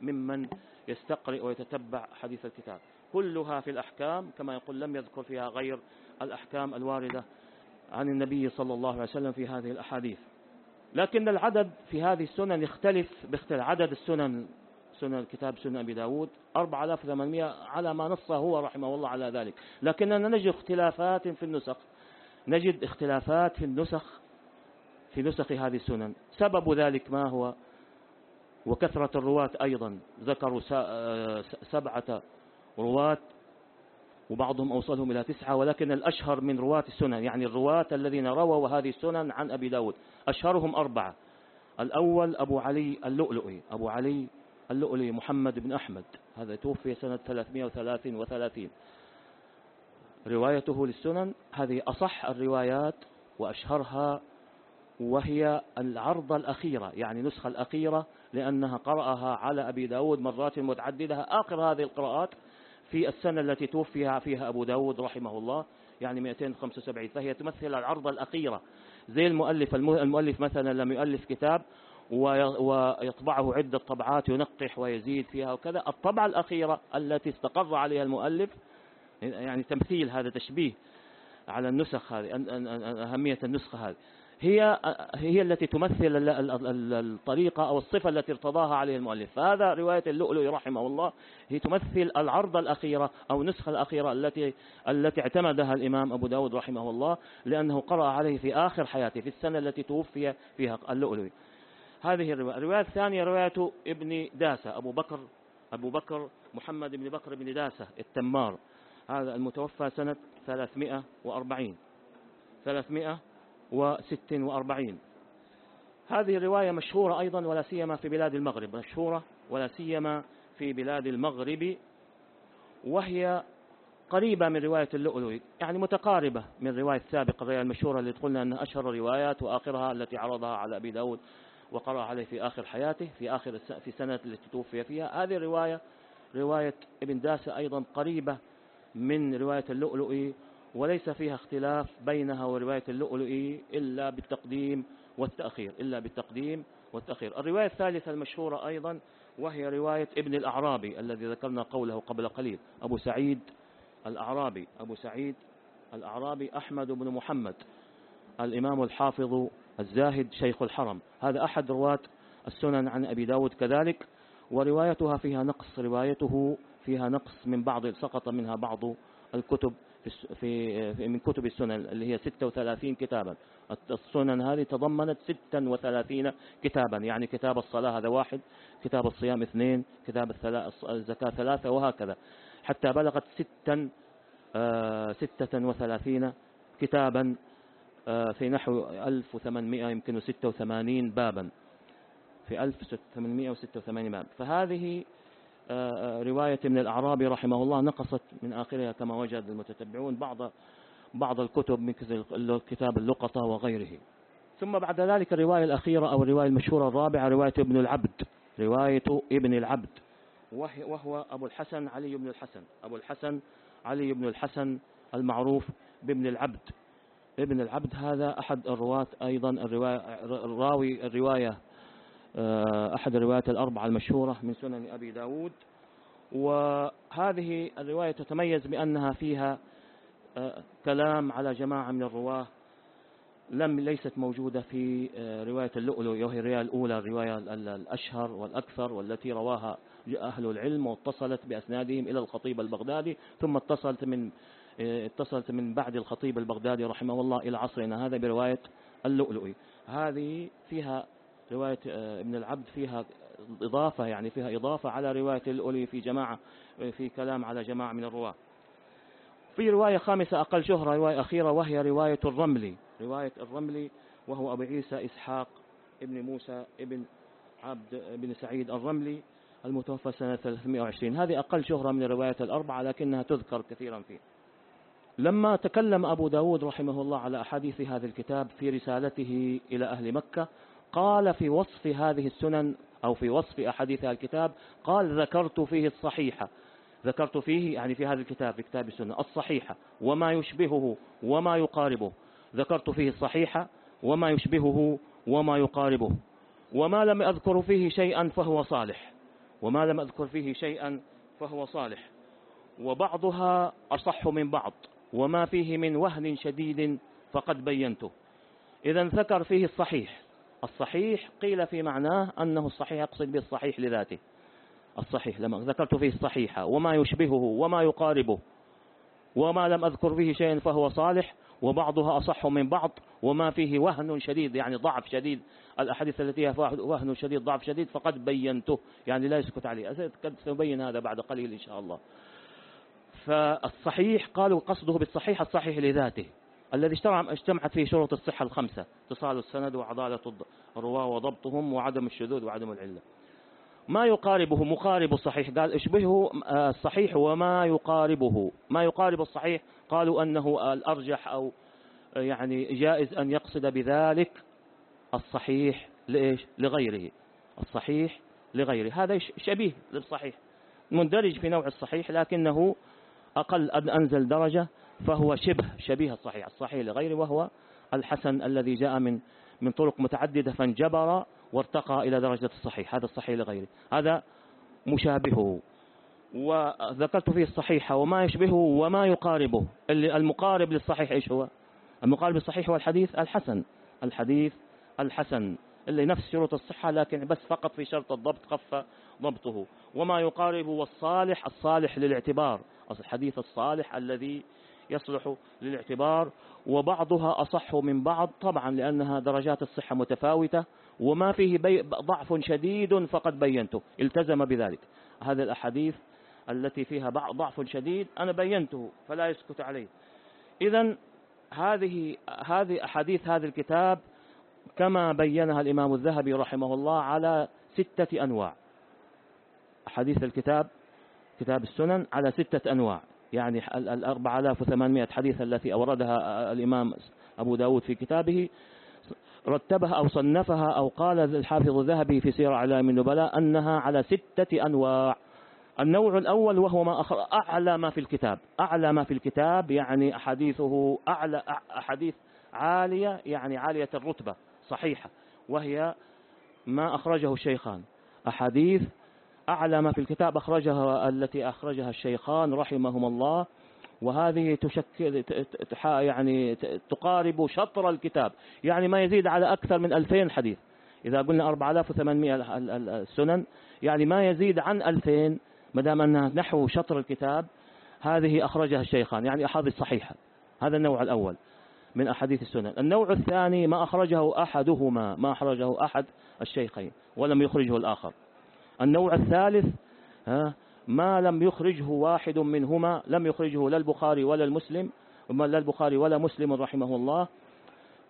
ممن يستقرئ ويتتبع حديث الكتاب. كلها في الأحكام كما يقول لم يذكر فيها غير الأحكام الواردة عن النبي صلى الله عليه وسلم في هذه الأحاديث. لكن العدد في هذه السنن يختلف باختلاف عدد السنن سنن كتاب سنن أبي داود 4800 على ما نص هو رحمه الله على ذلك. لكننا نجد اختلافات في النسخ. نجد اختلافات في النسخ في نسخ هذه السنن. سبب ذلك ما هو؟ وكثرة الرواة أيضا. ذكروا سبعة رواة وبعضهم أوصلهم إلى تسعة ولكن الأشهر من رواة السنن يعني الرواة الذين رووا هذه السنن عن أبي داود. أشهرهم أربعة. الأول أبو علي اللؤلؤي أبو علي اللؤلؤي محمد بن أحمد. هذا توفي سنة 333 روايته للسنن هذه أصح الروايات وأشهرها وهي العرضة الأخيرة يعني نسخة الأخيرة لأنها قرأها على أبي داود مرات متعددة. آخر هذه القراءات في السنة التي توفي فيها أبو داود رحمه الله يعني 275 فهي تمثل العرضة الأخيرة. زي المؤلف المؤلف مثلا لم يؤلف كتاب ويطبعه عدة طبعات ينقح ويزيد فيها وكذا. الطبعة الأخيرة التي استقر عليها المؤلف يعني تمثيل هذا تشبيه على النسخ هذه أهمية النسخة هذه. هي هي التي تمثل الطريقة أو الصفة التي ارتضاها عليه المؤلف. فهذا رواية اللؤلؤي رحمه الله هي تمثل العرض الأخيرة أو النسخة الأخيرة التي التي اعتمدها الإمام أبو داود رحمه الله لأنه قرأ عليه في آخر حياته في السنة التي توفي فيها اللؤلؤي هذه الرواية. الرواية الثانية رواية ابن داسة أبو بكر أبو بكر محمد بن بكر بن داسة التمار. هذا المتوفى سنة 340 346 هذه الرواية مشهورة أيضا ولا سيما في بلاد المغرب مشهورة ولا سيما في بلاد المغرب وهي قريبة من رواية اللؤلؤي يعني متقاربة من الرواية السابقة الرواية المشهورة اللي قلنا أنها أشهر الروايات وآخرها التي عرضها على أبي داود وقرأ عليه في آخر حياته في آخر في السنة التي توفي فيها. هذه الرواية رواية ابن داسة أيضا قريبة من رواية اللؤلؤي وليس فيها اختلاف بينها ورواية اللؤلؤي إلا بالتقديم والتأخير إلا بالتقديم والتأخير. الرواية الثالثة المشهورة أيضا وهي رواية ابن الأعرابي الذي ذكرنا قوله قبل قليل أبو سعيد الأعرابي أبو سعيد الأعرابي أحمد بن محمد الإمام الحافظ الزاهد شيخ الحرم. هذا أحد رواة السنن عن أبي داود كذلك وروايتها فيها نقص روايته فيها نقص من بعض سقط منها بعض الكتب في, في من كتب السنن اللي هي 36 كتابا. السنن هذه تضمنت 36 كتابا. يعني كتاب الصلاة هذا واحد كتاب الصيام اثنين كتاب الزكاة ثلاثة وهكذا. حتى بلغت ستا آه، ستة وثلاثين كتابا آه، في نحو 1800 يمكن 86 بابا. في 1886 باب فهذه رواية من الأعرابي رحمه الله نقصت من آخرها كما وجد المتتبعون بعض بعض الكتب من كتاب اللقطة وغيره. ثم بعد ذلك الرواية الأخيرة أو الرواية المشهورة الرابعة رواية ابن العبد. رواية ابن العبد. وهو أبو الحسن علي بن الحسن. أبو الحسن علي بن الحسن المعروف بابن العبد. ابن العبد هذا أحد الرواة أيضا الرواية الراوي الرواية أحد الروايات الأربعة المشهورة من سنن أبي داود. وهذه الرواية تتميز بأنها فيها آه، كلام على جماعة من الرواة لم ليست موجودة في آه، رواية اللؤلؤ وهي الرواية الأولى الرواية الأشهر والأكثر والتي رواها أهل العلم واتصلت بأسنادهم إلى الخطيب البغدادي ثم اتصلت من اتصلت من بعد الخطيب البغدادي رحمه الله إلى عصرنا. هذا برواية اللؤلؤي هذه فيها رواية آه، ابن العبد فيها إضافة يعني فيها إضافة على رواية الأولي في جماعة في كلام على جماعة من الرواة. في رواية خامسة أقل شهرة رواية أخيرة وهي رواية الرملي. رواية الرملي وهو أبو عيسى إسحاق ابن موسى ابن عبد بن سعيد الرملي المتوفى سنة 320 هذه أقل شهرة من الروايات الأربعة لكنها تذكر كثيرا فيه لما تكلم أبو داود رحمه الله على أحاديث هذا الكتاب في رسالته إلى أهل مكة قال في وصف هذه السنن أو في وصف أحاديث الكتاب قال ذكرت فيه الصحيحة. ذكرت فيه يعني في هذا الكتاب في كتاب السنة الصحيحة وما يشبهه وما يقاربه. ذكرت فيه الصحيحة وما يشبهه وما يقاربه. وما لم أذكر فيه شيئا فهو صالح. وما لم أذكر فيه شيئا فهو صالح. وبعضها أصح من بعض. وما فيه من وهن شديد فقد بينته. إذا ذكر فيه الصحيح. الصحيح قيل في معناه أنه الصحيح يقصد به الصحيح لذاته. الصحيح لما ذكرت فيه الصحيحة وما يشبهه وما يقاربه وما لم أذكر فيه شيء فهو صالح وبعضها أصح من بعض وما فيه وهن شديد يعني ضعف شديد. الأحاديث التي فيها وهن شديد ضعف شديد فقد بينته. يعني لا يسكت عليه. قد سأبين هذا بعد قليل إن شاء الله. فالصحيح قالوا قصده بالصحيح الصحيح لذاته. الذي اجتمعت فيه شروط الصحة الخمسة اتصال السند وعضالة الرواة وضبطهم وعدم الشذوذ وعدم العلة. ما يقاربه مقارب الصحيح؟ قال اشبهه آه، الصحيح وما يقاربه. ما يقارب الصحيح؟ قالوا أنه الأرجح أو آه، يعني جائز أن يقصد بذلك الصحيح لإيش؟ لغيره. الصحيح لغيره. هذا شبيه للصحيح. مندرج في نوع الصحيح لكنه أقل أنزل درجة فهو شبه شبيه الصحيح الصحيح لغيره وهو الحسن الذي جاء من من طرق متعددة فانجبر وارتقى إلى درجة الصحيح هذا الصحيح لغيره. هذا مشابهه. وذكرت فيه الصحيحة وما يشبهه وما يقاربه. المقارب للصحيح إيش هو؟ المقارب للصحيح هو الحديث الحسن الحديث الحسن اللي نفس شروط الصحة لكن بس فقط في شرط الضبط خف ضبطه. وما يقارب والصالح الصالح للاعتبار الحديث الصالح الذي يصلح للاعتبار وبعضها أصح من بعض طبعا لأنها درجات الصحة متفاوتة وما فيه ضعف شديد فقد بينته التزم بذلك. هذه الأحاديث التي فيها ضعف شديد أنا بينته فلا يسكت عليه. إذا هذه هذه أحاديث هذا الكتاب كما بينها الإمام الذهبي رحمه الله على ستة أنواع. أحاديث الكتاب كتاب السنن على ستة أنواع. يعني آلاف وثمانمائة حديث التي أوردها الإمام أبو داود في كتابه رتبها أو صنفها أو قال الحافظ الذهبي في سير أعلام النبلاء أنها على ستة أنواع. النوع الأول وهو ما أعلى ما في الكتاب. أعلى ما في الكتاب يعني أحاديثه أعلى أحاديث عالية يعني عالية الرتبة صحيحة وهي ما أخرجه الشيخان. أحاديث أعلى ما في الكتاب أخرجها التي أخرجها الشيخان رحمهما الله وهذه تشكل يعني تقارب شطر الكتاب. يعني ما يزيد على أكثر من 2000 حديث. إذا قلنا 4800 السنن يعني ما يزيد عن 2000 ما دام أنها نحو شطر الكتاب هذه أخرجها الشيخان. يعني أحاديث صحيحة. هذا النوع الأول من أحاديث السنن. النوع الثاني ما أخرجه أحدهما ما أخرجه أحد الشيخين ولم يخرجه الآخر. النوع الثالث ما لم يخرجه واحد منهما لم يخرجه لا البخاري ولا المسلم لا البخاري ولا مسلم رحمه الله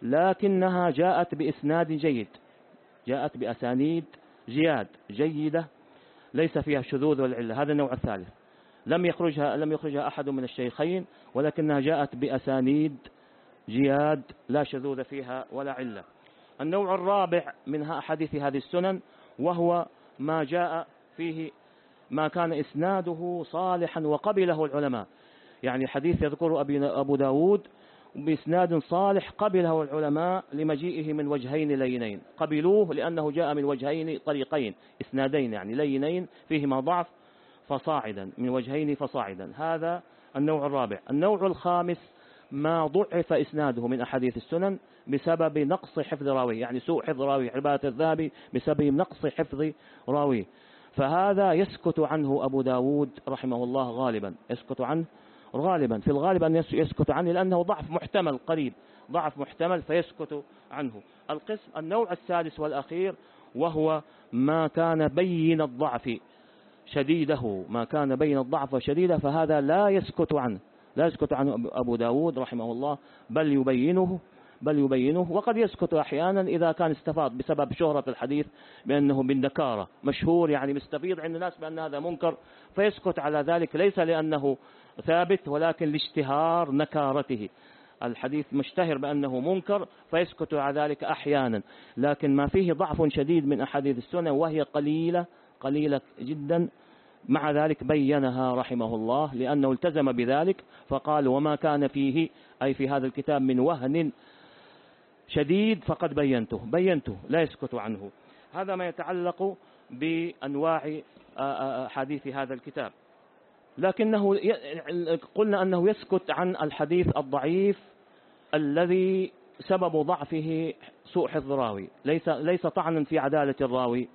لكنها جاءت بإسناد جيد جاءت بأسانيد جياد جيدة ليس فيها الشذوذ والعلة هذا النوع الثالث. لم يخرجها لم يخرجها أحد من الشيخين ولكنها جاءت بأسانيد جياد لا شذوذ فيها ولا علة. النوع الرابع منها أحاديث هذه السنن وهو ما جاء فيه ما كان إسناده صالحا وقبله العلماء. يعني حديث يذكر أبو داود بإسناد صالح قبله العلماء لمجيئه من وجهين لينين. قبلوه لأنه جاء من وجهين طريقين. إسنادين يعني لينين فيهما ضعف فصاعدا من وجهين فصاعدا. هذا النوع الرابع. النوع الخامس ما ضعف إسناده من أحاديث السنن بسبب نقص حفظ راوي يعني سوء حفظ راوي عبادة الذهبي بسبب نقص حفظ راوي. فهذا يسكت عنه أبو داود رحمه الله غالبا يسكت عنه غالبا. في الغالب أن يسكت عنه لأنه ضعف محتمل قريب ضعف محتمل فيسكت عنه. القسم النوع السادس والأخير وهو ما كان بين الضعف شديده ما كان بين الضعف شديده فهذا لا يسكت عنه. لا يسكت عنه أبو داود رحمه الله بل يبينه بل يبينه وقد يسكت أحيانا إذا كان استفاض بسبب شهرة الحديث بأنه بالنكارة مشهور يعني مستفيض عند الناس بأن هذا منكر فيسكت على ذلك. ليس لأنه ثابت ولكن لاشتهار نكارته. الحديث مشتهر بأنه منكر فيسكت على ذلك أحيانا. لكن ما فيه ضعف شديد من أحاديث السنة وهي قليلة قليلة جدا. مع ذلك بينها رحمه الله لأنه التزم بذلك فقال وما كان فيه أي في هذا الكتاب من وهن شديد فقد بينته بينته لا يسكت عنه. هذا ما يتعلق بأنواع حديث هذا الكتاب. لكنه قلنا أنه يسكت عن الحديث الضعيف الذي سبب ضعفه سوء حفظ راوي ليس ليس طعنا في عدالة الراوي.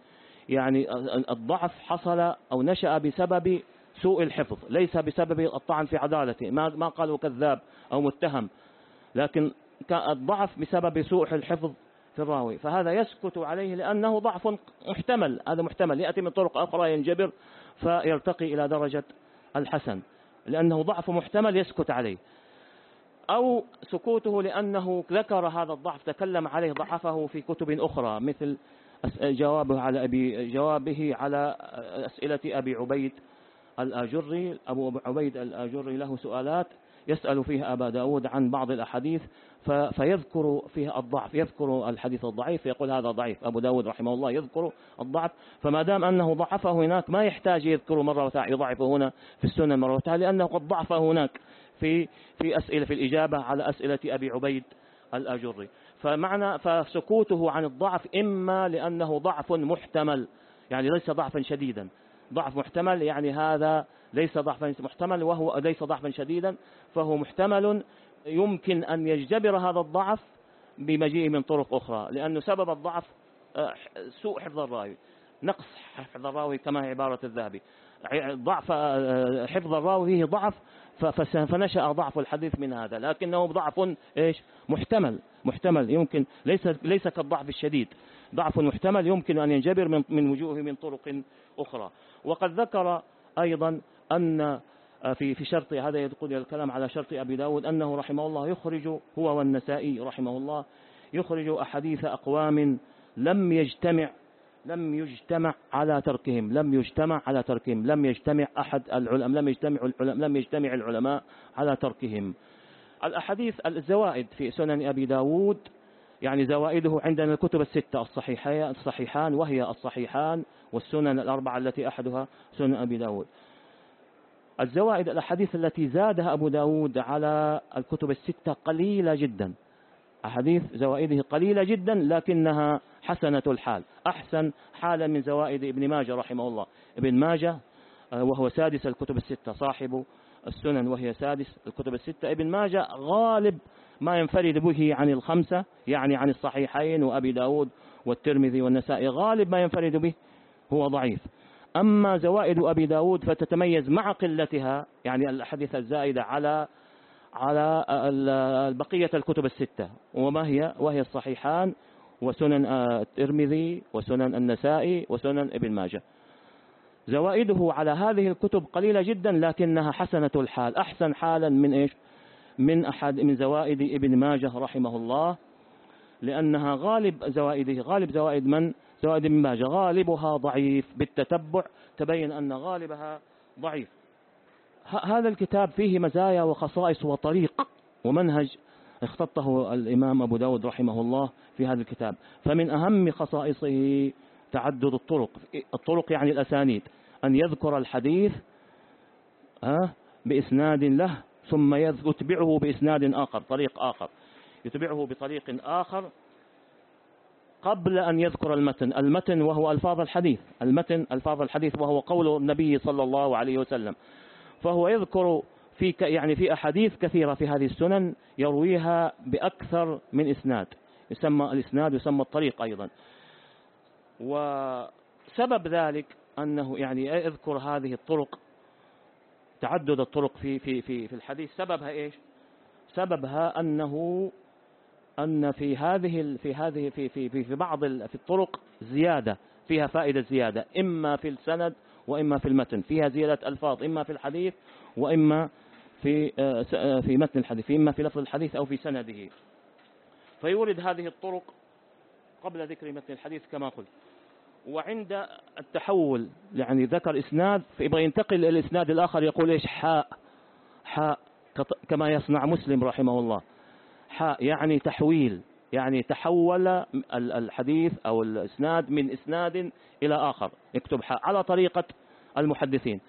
يعني الضعف حصل أو نشأ بسبب سوء الحفظ ليس بسبب الطعن في عدالته. ما ما قالوا كذاب أو متهم. لكن الضعف بسبب سوء الحفظ في الراوي. فهذا يسكت عليه لأنه ضعف محتمل. هذا محتمل. يأتي من طرق أخرى ينجبر فيرتقي إلى درجة الحسن. لأنه ضعف محتمل يسكت عليه. أو سكوته لأنه ذكر هذا الضعف تكلم عليه ضعفه في كتب أخرى مثل جوابه على أبي جوابه على أسئلة أبي عبيد الآجري. أبو عبيد الآجري له سؤالات يسأل فيها أبا داود عن بعض الأحاديث. فيذكر فيها الضعف يذكر الحديث الضعيف فيقول هذا ضعيف. أبو داود رحمه الله يذكر الضعف فما دام أنه ضعفه هناك ما يحتاج يذكر مرة يضعفه هنا في السنة مرة لأنه قد ضعفه هناك في في أسئلة في الإجابة على أسئلة أبي عبيد الأجري. فمعنى فسكوته عن الضعف إما لأنه ضعف محتمل يعني ليس ضعفا شديدا. ضعف محتمل يعني هذا ليس ضعفا محتمل وهو ليس ضعفا شديدا فهو محتمل يمكن أن يجتبر هذا الضعف بمجيء من طرق أخرى لأنه سبب الضعف آه، سوء حفظ الراوي نقص حفظ الراوي كما هي عبارة الذهبي. ضعف آه، حفظ الراوي فيه ضعف فنشأ ضعف الحديث من هذا لكنه ضعف إيش؟ محتمل محتمل يمكن ليس ليس كالضعف الشديد. ضعف محتمل يمكن أن ينجبر من من وجوه من طرق أخرى. وقد ذكر أيضا أن في في شرط هذا يقول الكلام على شرط أبي داود أنه رحمه الله يخرج هو والنسائي رحمه الله يخرج أحاديث أقوام لم يجتمع لم يجتمع على تركهم لم يجتمع على تركهم لم يجتمع أحد العلماء لم يجتمع العلماء لم يجتمع العلماء على تركهم. الأحاديث الزوائد في سنن أبي داود يعني زوائده عندنا الكتب الستة الصحيحان وهي الصحيحان والسنن الأربعة التي أحدها سنن أبي داود. الزوائد الأحاديث التي زادها أبو داود على الكتب الستة قليلة جدا. أحاديث زوائده قليلة جدا لكنها حسنة الحال. أحسن حالا من زوائد ابن ماجه رحمه الله. ابن ماجه آه، وهو سادس الكتب الستة صاحب السنن وهي سادس الكتب الستة. ابن ماجه غالب ما ينفرد به عن الخمسة يعني عن الصحيحين وأبي داود والترمذي والنسائي غالب ما ينفرد به هو ضعيف. أما زوائد أبي داود فتتميز مع قلتها يعني الأحاديث الزائدة على على بقية الكتب الستة وما هي؟ وهي الصحيحان وسنن الترمذي وسنن النسائي وسنن ابن ماجه. زوائده على هذه الكتب قليلة جدا لكنها حسنة الحال. أحسن حالا من إيش؟ من أحد من زوائد ابن ماجه رحمه الله لأنها غالب زوائده غالب زوائد من؟ زوائد ابن ماجه. غالبها ضعيف بالتتبع. تبين أن غالبها ضعيف. هذا الكتاب فيه مزايا وخصائص وطريق ومنهج اختطه الإمام أبو داود رحمه الله في هذا الكتاب. فمن أهم خصائصه تعدد الطرق. الطرق يعني الأسانيد. أن يذكر الحديث بإسناد له ثم يتبعه بإسناد آخر طريق آخر. يتبعه بطريق آخر قبل أن يذكر المتن. المتن وهو ألفاظ الحديث. المتن ألفاظ الحديث وهو قول النبي صلى الله عليه وسلم. فهو يذكر في يعني في أحاديث كثيرة في هذه السنن يرويها بأكثر من إسناد. يسمى الإسناد يسمى الطريق أيضا. وسبب ذلك أنه يعني يذكر هذه الطرق تعدد الطرق في في في في الحديث. سببها إيش؟ سببها أنه أن في هذه في هذه في في في, بعض في الطرق زيادة فيها فائدة زيادة إما في السند وإما في المتن فيها زيادة ألفاظ إما في الحديث وإما في آه، آه، في متن الحديث إما في لفظ الحديث أو في سنده. فيورد هذه الطرق قبل ذكر متن الحديث كما قلت. وعند التحول يعني ذكر إسناد فيبغى ينتقل إلى الإسناد الآخر يقول إيش؟ حاء حاء كما يصنع مسلم رحمه الله. حاء يعني تحويل يعني تحول الحديث أو الإسناد من إسناد إلى آخر. يكتب حاء على طريقة المحدثين.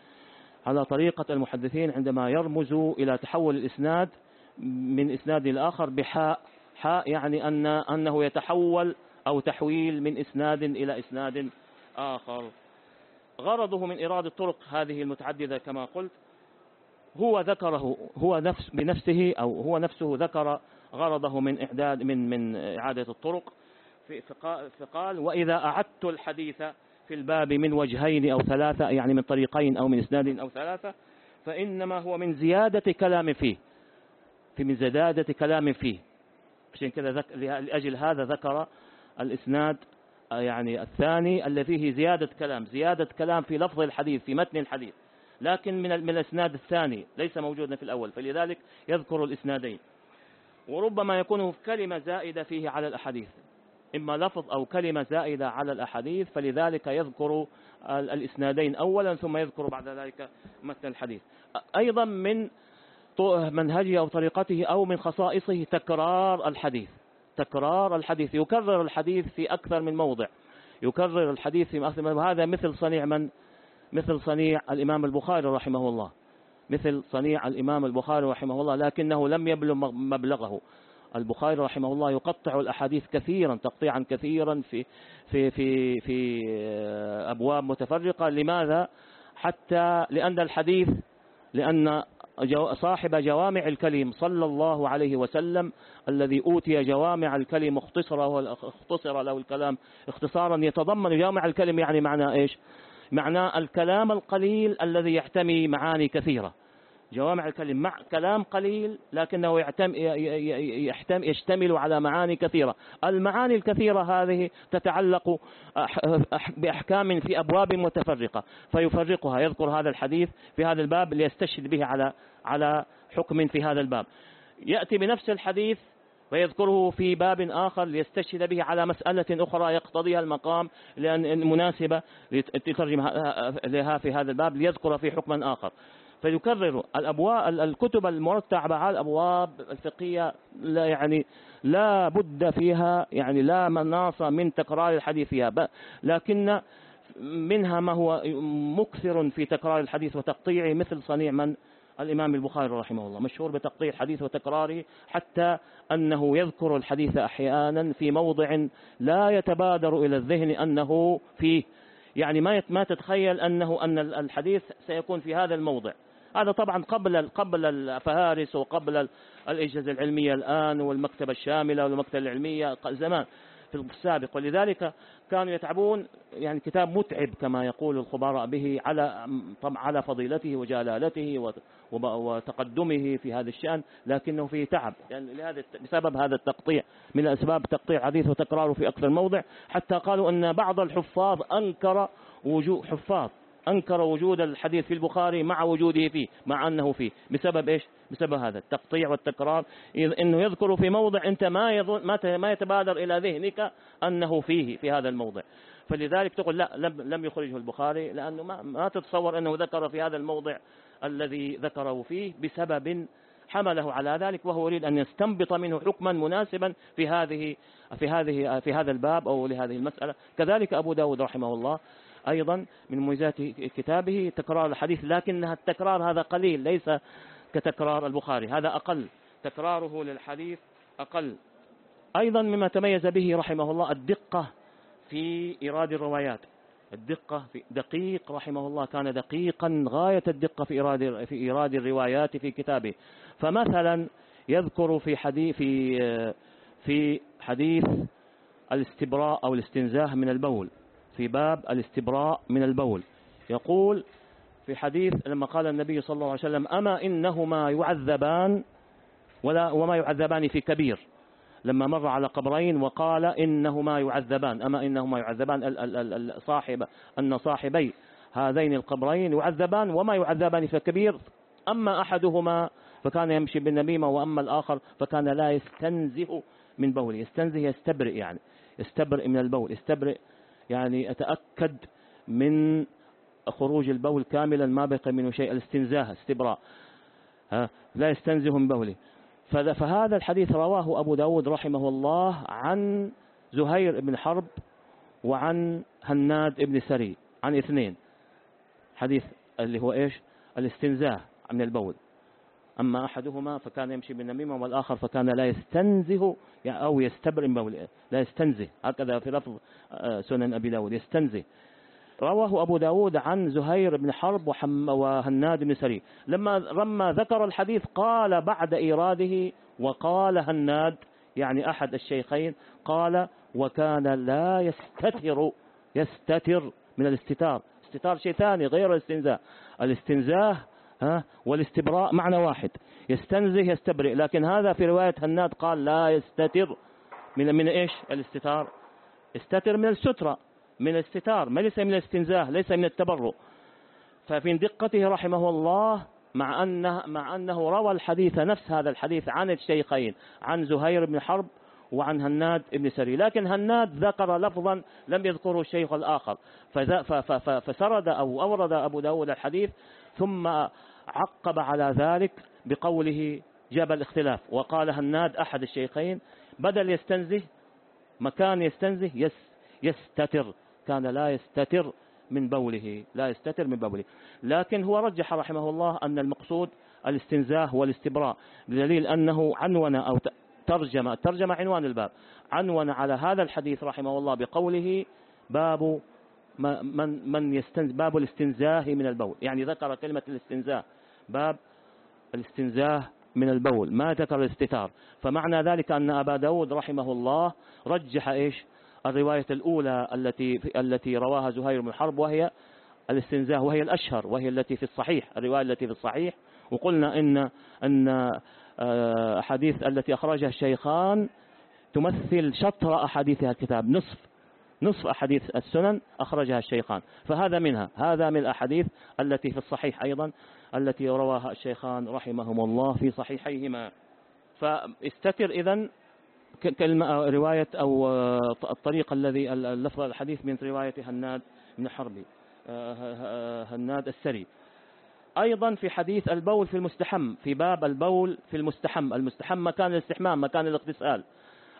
على طريقة المحدثين عندما يرمزوا إلى تحول الإسناد من إسناد الآخر بحاء حاء يعني أن أنه يتحول أو تحويل من إسناد إلى إسناد آخر. غرضه من إرادة الطرق هذه المتعددة كما قلت هو ذكره هو نفس بنفسه أو هو نفسه ذكر غرضه من إعداد من من إعادة الطرق فقال وإذا أعدت الحديث في الباب من وجهين أو ثلاثة يعني من طريقين أو من إسناد أو ثلاثة فإنما هو من زيادة كلام فيه في من زيادة كلام فيه. عشان كذا لأجل هذا ذكر الإسناد يعني الثاني الذي فيه زيادة كلام زيادة كلام في لفظ الحديث في متن الحديث. لكن من من الإسناد الثاني ليس موجودا في الأول فلذلك يذكر الإسنادين. وربما يكون كلمة زائدة فيه على الأحاديث. إما لفظ أو كلمة زائدة على الأحاديث فلذلك يذكر الإسنادين أولا ثم يذكر بعد ذلك متن الحديث. أيضا من منهجه أو طريقته أو من خصائصه تكرار الحديث. تكرار الحديث. يكرر الحديث في أكثر من موضع. يكرر الحديث في هذا مثل صنيع من مثل صنيع الإمام البخاري رحمه الله. مثل صنيع الإمام البخاري رحمه الله لكنه لم يبلغ مبلغه. البخاري رحمه الله يقطع الأحاديث كثيرا تقطيعا كثيرا في في في في أبواب متفرقة. لماذا؟ حتى لأن الحديث لأن صاحب جوامع الكلم صلى الله عليه وسلم الذي أوتي جوامع الكلم اختصر اختصر له الكلام اختصارا يتضمن جوامع الكلم يعني معنى إيش؟ معنى الكلام القليل الذي يحتمي معاني كثيرة. جوامع الكلم مع كلام قليل لكنه يحتم يشتمل على معاني كثيرة. المعاني الكثيرة هذه تتعلق بأحكام في أبواب متفرقة فيفرقها. يذكر هذا الحديث في هذا الباب ليستشهد به على على حكم في هذا الباب. يأتي بنفس الحديث ويذكره في باب آخر ليستشهد به على مسألة أخرى يقتضيها المقام لأن مناسبة لتترجم لها في هذا الباب ليذكر في حكما آخر. فيكرر الأبواب الكتب المرتبة على الأبواب الفقهية لا يعني لا بد فيها يعني لا مناص من تكرار الحديث فيها. لكن منها ما هو مكثر في تكرار الحديث وتقطيعه مثل صنيع من؟ الإمام البخاري رحمه الله. مشهور بتقطيع الحديث وتكراره حتى أنه يذكر الحديث أحيانا في موضع لا يتبادر إلى الذهن أنه فيه. يعني ما ما تتخيل أنه أن الحديث سيكون في هذا الموضع. هذا طبعا قبل قبل الفهارس وقبل الإجهزة العلمية الآن والمكتبة الشاملة والمكتبة العلمية زمان في السابق. ولذلك كانوا يتعبون يعني كتاب متعب كما يقول الخبراء به على على فضيلته وجلالته وتقدمه في هذا الشأن لكنه فيه تعب. يعني لهذا بسبب هذا التقطيع من أسباب تقطيع حديث وتكراره في أكثر موضع حتى قالوا أن بعض الحفاظ أنكر وجود حفاظ. أنكر وجود الحديث في البخاري مع وجوده فيه مع أنه فيه. بسبب إيش؟ بسبب هذا التقطيع والتكرار. إنه يذكر في موضع أنت ما يظن ما ما يتبادر إلى ذهنك أنه فيه في هذا الموضع. فلذلك تقول لا لم لم يخرجه البخاري لأنه ما ما تتصور أنه ذكر في هذا الموضع الذي ذكره فيه بسبب حمله على ذلك وهو يريد أن يستنبط منه حكما مناسبا في هذه في هذه في هذا الباب أو لهذه المسألة. كذلك أبو داود رحمه الله أيضا من مميزات كتابه تكرار الحديث لكنها التكرار هذا قليل ليس كتكرار البخاري. هذا أقل تكراره للحديث أقل. أيضا مما تميز به رحمه الله الدقة في إيراد الروايات. الدقة في دقيق رحمه الله كان دقيقا غاية الدقة في إيراد في إيراد الروايات في كتابه. فمثلا يذكر في حديث في في حديث الاستبراء أو الاستنزاه من البول. في باب الاستبراء من البول. يقول في حديث لما قال النبي صلى الله عليه وسلم أما إنهما يعذبان ولا وما يعذبان في كبير. لما مر على قبرين وقال إنهما يعذبان أما إنهما يعذبان صاحب أن صاحبي هذين القبرين يعذبان وما يعذبان في كبير أما أحدهما فكان يمشي بالنميمة وأما الآخر فكان لا يستنزه من بوله يستنزه يستبرئ يعني يستبرئ من البول يستبرئ يعني أتأكد من خروج البول كاملا ما بقي منه شيء الاستنزاه استبراء. ها لا يستنزه من بوله فهذا الحديث رواه أبو داود رحمه الله عن زهير بن حرب وعن هناد بن سري عن اثنين. حديث اللي هو إيش؟ الاستنزاه من البول. أما أحدهما فكان يمشي بالنميمة والآخر فكان لا يستنزه أو يستبرئ بوله لا يستنزه. هكذا في لفظ آه، سنن أبي داود يستنزه. رواه أبو داود عن زهير بن حرب وهناد بن سري. لما لما ذكر الحديث قال بعد إيراده وقال هناد يعني أحد الشيخين قال وكان لا يستتر يستتر من الاستتار. استتار شيء ثاني غير الاستنزاء. الاستنزاه ها؟ والاستبراء معنى واحد. يستنزه يستبرئ. لكن هذا في رواية هناد قال لا يستتر. من من إيش؟ الاستتار. استتر من السترة. من الاستتار. ما ليس من الاستنزاه ليس من التبرؤ. ففي دقته رحمه الله مع أنه, مع أنه روى الحديث نفس هذا الحديث عن الشيخين عن زهير بن حرب وعن هناد بن سري. لكن هناد ذكر لفظا لم يذكره الشيخ الآخر. فسرد أو أورد أبو داود الحديث ثم عقب على ذلك بقوله جاب الاختلاف. وقال هناد أحد الشيخين بدل يستنزه مكان يستنزه يس يستتر. كان لا يستتر من بوله لا يستتر من بوله. لكن هو رجح رحمه الله أن المقصود الاستنزاه والاستبراء. بدليل أنه عنون أو ترجم ترجم عنوان الباب. عنون على هذا الحديث رحمه الله بقوله باب من من يستنز باب الاستنزاه من البول. يعني ذكر كلمة الاستنزاه. باب الاستنزاه من البول ما ذكر الاستثار فمعنى ذلك أن أبا داود رحمه الله رجح إيش؟ الرواية الأولى التي التي رواها زهير بن حرب وهي الاستنزاه وهي الأشهر وهي التي في الصحيح الرواية التي في الصحيح. وقلنا إن أن آه، أحاديث التي أخرجها الشيخان تمثل شطر أحاديث الكتاب نصف نصف أحاديث السنن أخرجها الشيخان. فهذا منها. هذا من الأحاديث التي في الصحيح أيضا التي رواها الشيخان رحمهم الله في صحيحيهما. فاستتر إذا كلمة رواية أو الطريق الذي اللفظ الحديث من رواية هناد بن حربي هناد السري. أيضا في حديث البول في المستحم في باب البول في المستحم. المستحم مكان الاستحمام مكان الاغتسال.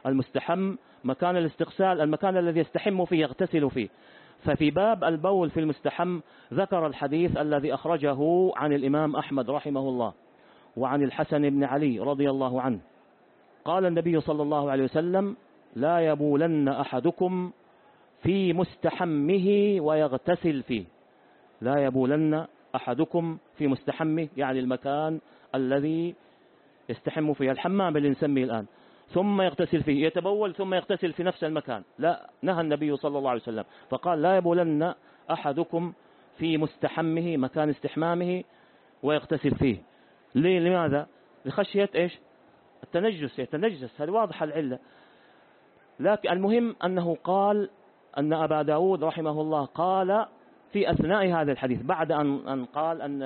المستحم مكان الاستغسال المكان الذي يستحم فيه يغتسل فيه. ففي باب البول في المستحم ذكر الحديث الذي أخرجه عن الإمام أحمد رحمه الله وعن الحسن بن علي رضي الله عنه. قال النبي صلى الله عليه وسلم لا يبولن أحدكم في مستحمه ويغتسل فيه. لا يبولن أحدكم في مستحمه يعني المكان الذي يستحم فيه. الحمام اللي نسميه الآن. ثم يغتسل فيه يتبول ثم يغتسل في نفس المكان. لا نهى النبي صلى الله عليه وسلم فقال لا يبولن أحدكم في مستحمه مكان استحمامه ويغتسل فيه. ليه؟ لماذا؟ لخشية إيش؟ التنجس يتنجس هذه واضحة العلة. لكن المهم أنه قال أن أبا داود رحمه الله قال في أثناء هذا الحديث بعد أن أن قال أن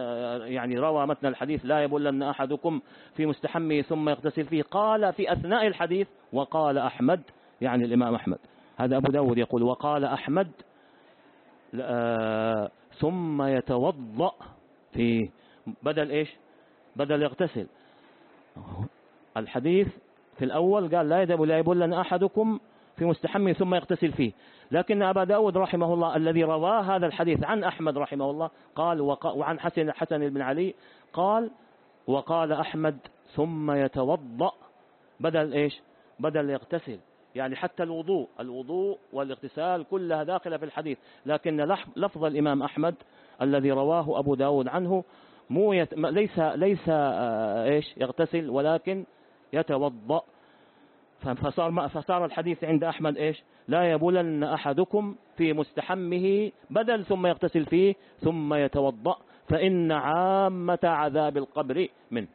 يعني روى متن الحديث لا يبولن أحدكم في مستحمه ثم يغتسل فيه قال في أثناء الحديث وقال أحمد يعني الإمام أحمد. هذا أبو داود يقول وقال أحمد ثم يتوضأ في بدل إيش؟ بدل يغتسل. الحديث في الأول قال لا يذهب لا يبولن أحدكم في مستحمه ثم يغتسل فيه. لكن أبا داود رحمه الله الذي رواه هذا الحديث عن أحمد رحمه الله قال وعن حسن حسن بن علي قال وقال أحمد ثم يتوضأ بدل إيش؟ بدل يغتسل. يعني حتى الوضوء الوضوء والاغتسال كلها داخلة في الحديث. لكن لفظ الإمام أحمد الذي رواه أبو داود عنه مو يت... ليس ليس آه، إيش؟ يغتسل ولكن يتوضأ. فصار فصار الحديث عند أحمد إيش؟ لا يبولن أحدكم في مستحمه بدل ثم يغتسل فيه ثم يتوضأ فإن عامة عذاب القبر منه.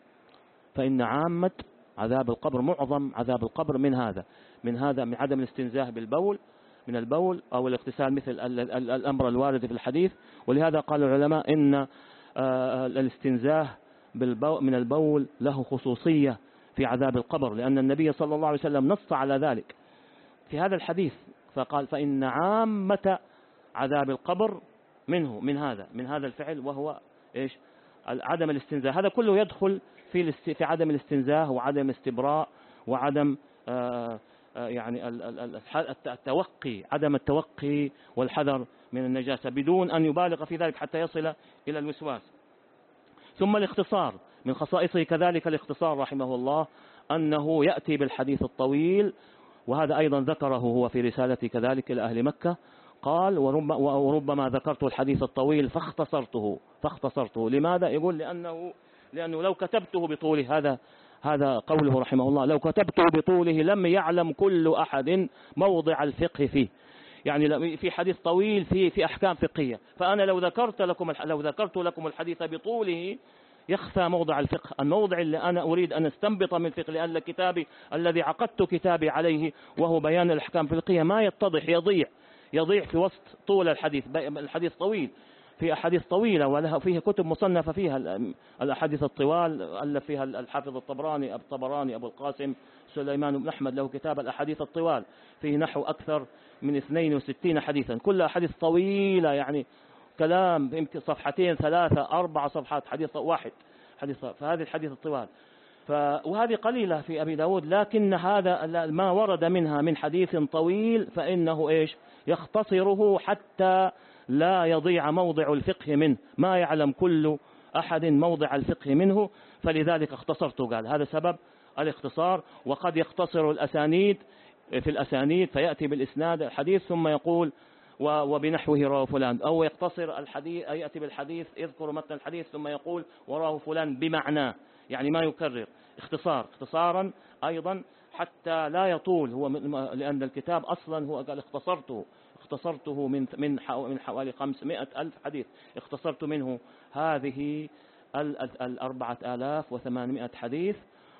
فإن عامة عذاب القبر معظم عذاب القبر من هذا من هذا من عدم الاستنزاه بالبول من البول أو الاغتسال مثل الأمر الوارد في الحديث. ولهذا قال العلماء إن آه، الاستنزاه من البول له خصوصية في عذاب القبر لأن النبي صلى الله عليه وسلم نص على ذلك. في هذا الحديث فقال فإن عامة عذاب القبر منه من هذا من هذا الفعل وهو إيش؟ عدم الاستنزاه. هذا كله يدخل في في عدم الاستنزاه وعدم الاستبراء وعدم آه، آه، يعني التوقي عدم التوقي والحذر من النجاسة بدون أن يبالغ في ذلك حتى يصل إلى الوسواس. ثم الاختصار. من خصائصه كذلك الاختصار رحمه الله أنه يأتي بالحديث الطويل وهذا أيضا ذكره هو في رسالته كذلك إلى أهل مكة قال وربما ذكرت الحديث الطويل فاختصرته فاختصرته. لماذا؟ يقول لأنه لأنه لو كتبته بطوله هذا هذا قوله رحمه الله لو كتبته بطوله لم يعلم كل أحد موضع الفقه فيه. يعني في حديث طويل في في أحكام فقهية. فأنا لو ذكرت لكم لو ذكرت لكم الحديث بطوله يخفى موضع الفقه الموضع اللي أنا أريد أن أستنبط من الفقه لأن كتابي الذي عقدت كتابي عليه وهو بيان الأحكام الفقهية ما يتضح يضيع يضيع في وسط طول الحديث الحديث طويل في أحاديث طويلة ولها فيها كتب مصنفة فيها الأحاديث الطوال ألف فيها الحافظ الطبراني الطبراني أبو القاسم سليمان بن أحمد له كتاب الأحاديث الطوال فيه نحو أكثر من 62 حديثا كلها أحاديث طويلة يعني كلام صفحتين ثلاثة أربع صفحات حديث واحد حديث فهذه الحديث الطوال. ف... وهذه قليلة في أبي داود لكن هذا ما ورد منها من حديث طويل فإنه إيش؟ يختصره حتى لا يضيع موضع الفقه منه ما يعلم كل أحد موضع الفقه منه فلذلك اختصرت قال. هذا سبب الاختصار وقد يختصر الأسانيد في الأسانيد فيأتي بالإسناد الحديث ثم يقول وبنحوه رواه فلان. أو يقتصر الحديث يأتي بالحديث يذكر متن الحديث ثم يقول وراه فلان بمعناه يعني ما يكرر. اختصار. اختصارا أيضا حتى لا يطول. هو لأن الكتاب أصلا هو قال اختصرته. اختصرته من من من حوالي 500 ألف حديث. اختصرت منه هذه الأربعة آلاف وثمانمائة حديث.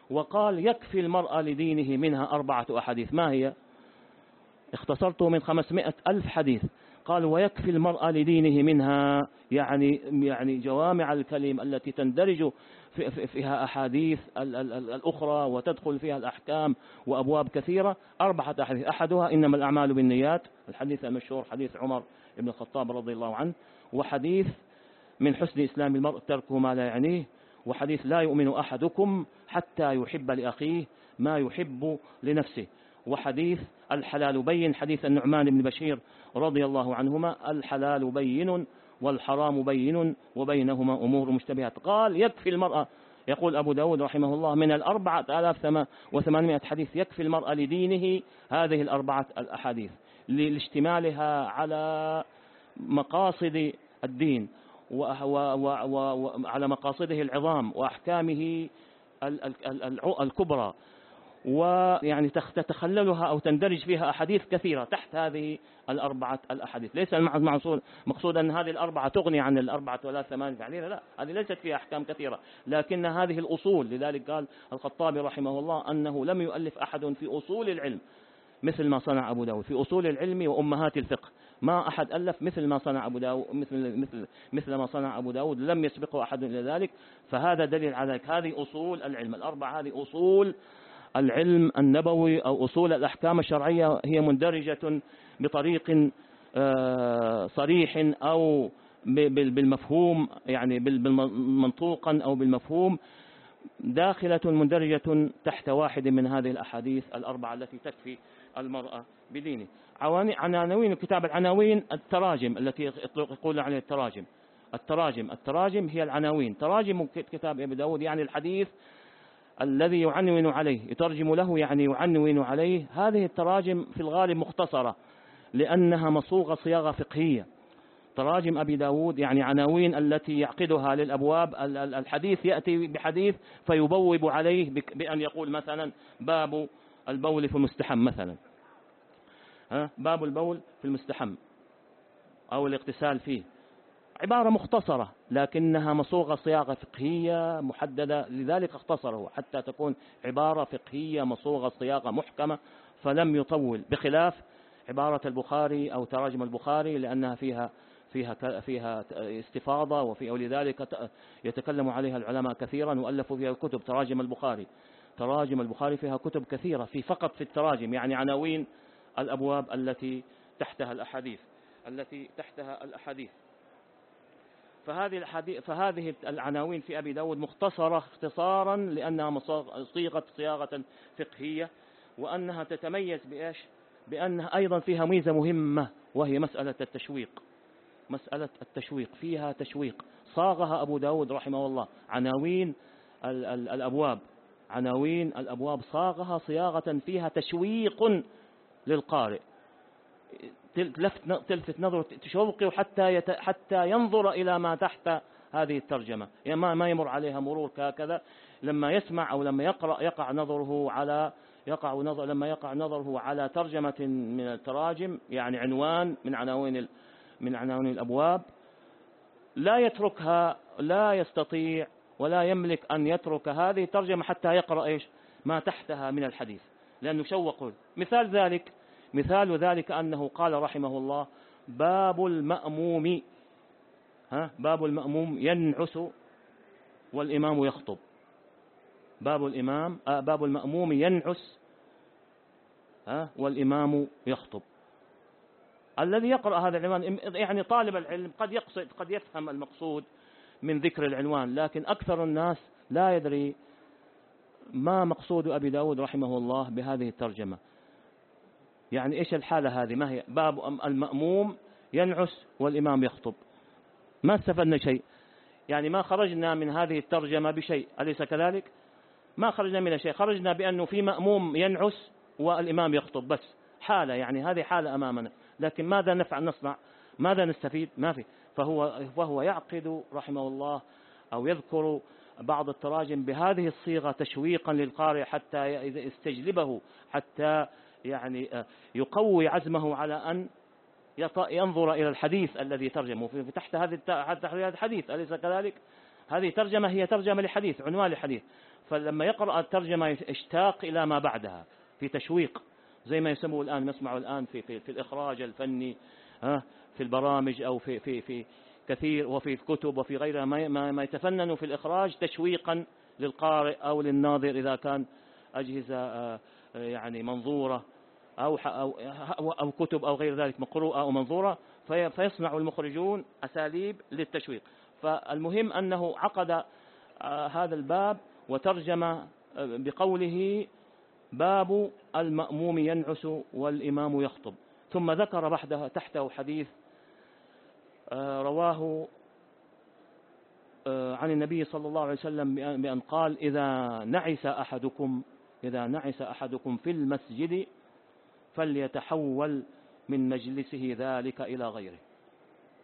وقال يكفي المرأة لدينه منها أربعة أحاديث. ما هي؟ اختصرته من خمسمائة ألف حديث. قال ويكفي المرأة لدينه منها. يعني يعني جوامع الكلم التي تندرج فيها أحاديث الأخرى وتدخل فيها الأحكام وأبواب كثيرة. أربعة أحاديث. أحدها إنما الأعمال بالنيات. الحديث المشهور حديث عمر بن الخطاب رضي الله عنه. وحديث من حسن إسلام المرء تركه ما لا يعنيه. وحديث لا يؤمن أحدكم حتى يحب لأخيه ما يحب لنفسه. وحديث الحلال بين حديث النعمان بن بشير رضي الله عنهما الحلال بين والحرام بين وبينهما أمور مشتبهات. قال يكفي المرأة يقول أبو داود رحمه الله من الأربعة آلاف وثمانمائة حديث يكفي المرأة لدينه هذه الأربعة الأحاديث لاشتمالها على مقاصد الدين وعلى مقاصده العظام وأحكامه الكبرى. ويعني تتخللها أو تندرج فيها أحاديث كثيرة تحت هذه الأربعة الأحاديث. ليس المقصود مقصود أن هذه الأربعة تغني عن الأربعة ولا ثمانية يعني لا هذه ليست فيها أحكام كثيرة لكن هذه الأصول لذلك قال الخطابي رحمه الله أنه لم يؤلف أحد في أصول العلم مثل ما صنع أبو داود في أصول العلم وأمهات الفقه. ما أحد ألف مثل ما صنع أبو داود مثل, مثل, مثل ما صنع أبو داود لم يسبقه أحد إلى ذلك فهذا دليل على ذلك. هذه أصول العلم الأربعة هذه أصول العلم النبوي أو أصول الأحكام الشرعية هي مندرجة بطريق آه، صريح أو بالمفهوم يعني بالمنطوقا أو بالمفهوم. داخلة مندرجة تحت واحد من هذه الأحاديث الأربعة التي تكفي المرأة بدينه عناوين كتاب العناوين التراجم التي يقول عليها التراجم. التراجم التراجم هي العناوين. تراجم كتاب أبي داود يعني الحديث الذي يعنون عليه يترجم له يعني يعنون عليه. هذه التراجم في الغالب مختصرة لأنها مصوغة صياغة فقهية. تراجم أبي داود يعني عناوين التي يعقدها للأبواب الحديث يأتي بحديث فيبوب عليه بأن يقول مثلا باب البول في المستحم مثلا. باب البول في المستحم أو الاغتسال فيه. عبارة مختصرة لكنها مصوغة صياغة فقهية محددة لذلك اختصره حتى تكون عبارة فقهية مصوغة صياغة محكمة فلم يطول. بخلاف عبارة البخاري أو تراجم البخاري لأنها فيها فيها فيها استفاضة وفي ولذلك يتكلم عليها العلماء كثيرا وألفوا فيها كتب تراجم البخاري. تراجم البخاري فيها كتب كثيرة في فقط في التراجم يعني عناوين الأبواب التي تحتها الأحاديث التي تحتها الأحاديث. فهذه الحديث فهذه العناوين في أبي داود مختصرة اختصارا لأنها صيغة صياغة فقهية وأنها تتميز بإيش؟ بأنها أيضا فيها ميزة مهمة وهي مسألة التشويق. مسألة التشويق فيها تشويق. صاغها أبو داود رحمه الله. عناوين الأبواب. عناوين الأبواب. صاغها صياغة فيها تشويق للقارئ. تلفت نظره تشوقه حتى حتى ينظر إلى ما تحت هذه الترجمة. يعني ما ما يمر عليها مرور كذا لما يسمع أو لما يقرأ يقع نظره على يقع نظر لما يقع نظره على ترجمة من التراجم يعني عنوان من عناوين من عناوين الأبواب لا يتركها لا يستطيع ولا يملك أن يترك هذه الترجمة حتى يقرأ إيش؟ ما تحتها من الحديث. لأنه شوق. مثال ذلك مثال ذلك أنه قال رحمه الله باب المأموم. ها؟ باب المأموم ينعس والإمام يخطب. باب الإمام آه باب المأموم ينعس ها؟ والإمام يخطب. الذي يقرأ هذا العنوان يعني طالب العلم قد يقصد قد يفهم المقصود من ذكر العنوان لكن أكثر الناس لا يدري ما مقصود أبي داود رحمه الله بهذه الترجمة. يعني إيش الحالة هذه؟ ما هي؟ باب المأموم ينعس والإمام يخطب. ما استفدنا شيء. يعني ما خرجنا من هذه الترجمة بشيء. أليس كذلك؟ ما خرجنا من شيء. خرجنا بأنه في مأموم ينعس والإمام يخطب. بس حالة يعني هذه حالة أمامنا. لكن ماذا نفعل نصنع؟ ماذا نستفيد؟ ما في. فهو, فهو يعقد رحمه الله أو يذكر بعض التراجم بهذه الصيغة تشويقا للقارئ حتى يستجلبه حتى يعني يقوي عزمه على أن ينظر إلى الحديث الذي ترجمه. في تحت هذه الحديث أليس كذلك؟ هذه ترجمة هي ترجمة لحديث عنوان لحديث. فلما يقرأ الترجمة يشتاق إلى ما بعدها في تشويق زي ما يسموه الآن نسمعه الآن في, في, في الإخراج الفني ها في البرامج أو في, في, في كثير وفي الكتب وفي غيرها. ما, ما, ما يتفنن في الإخراج تشويقا للقارئ أو للناظر إذا كان أجهزة آه، يعني منظورة أو, أو, أو كتب أو غير ذلك مقروءة أو منظورة فيصنع المخرجون أساليب للتشويق. فالمهم أنه عقد آه، هذا الباب وترجم آه، بقوله باب المأموم ينعس والإمام يخطب. ثم ذكر بعدها تحته حديث آه، رواه عن النبي صلى الله عليه وسلم بأن قال إذا نعس أحدكم إذا نعس أحدكم في المسجد فليتحول من مجلسه ذلك إلى غيره.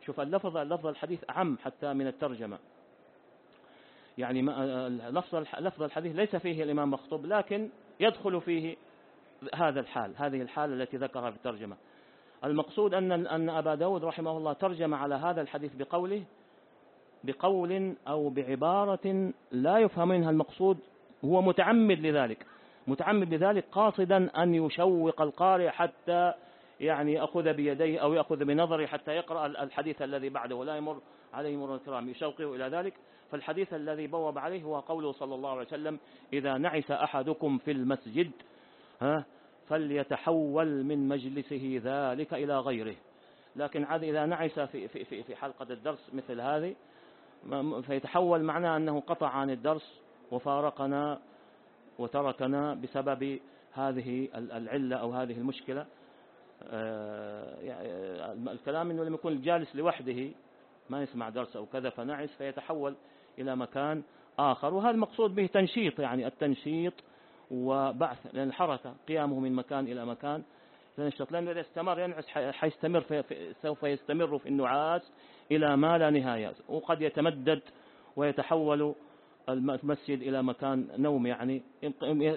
شوف اللفظ لفظ الحديث أعم حتى من الترجمة. يعني لفظ لفظ الحديث ليس فيه الإمام مخطوب لكن يدخل فيه هذا الحال هذه الحالة التي ذكرها في الترجمة. المقصود أن أن أبا داود رحمه الله ترجم على هذا الحديث بقوله بقول أو بعبارة لا يفهم منها المقصود هو متعمد لذلك. متعمد لذلك قاصدا أن يشوق القارئ حتى يعني يأخذ بيديه أو يأخذ بنظره حتى يقرأ الحديث الذي بعده. ولا يمر عليه مر الكرام. يشوقه إلى ذلك. فالحديث الذي بوب عليه هو قوله صلى الله عليه وسلم إذا نعس أحدكم في المسجد ها فليتحول من مجلسه ذلك إلى غيره. لكن عاد إذا نعس في, في, في, في حلقة الدرس مثل هذه فيتحول معناه أنه قطع عن الدرس وفارقنا وتركنا بسبب هذه العلة أو هذه المشكلة. آه، يعني الكلام إنه لما يكون جالس لوحده ما يسمع درس أو كذا فنعس فيتحول إلى مكان آخر. وهذا المقصود به تنشيط يعني التنشيط وبعث لأن الحركه قيامه من مكان إلى مكان. تنشط لأنه إذا استمر ينعس حيستمر في سوف يستمر في النعاس إلى ما لا نهاية. وقد يتمدد ويتحول المسجد إلى مكان نوم يعني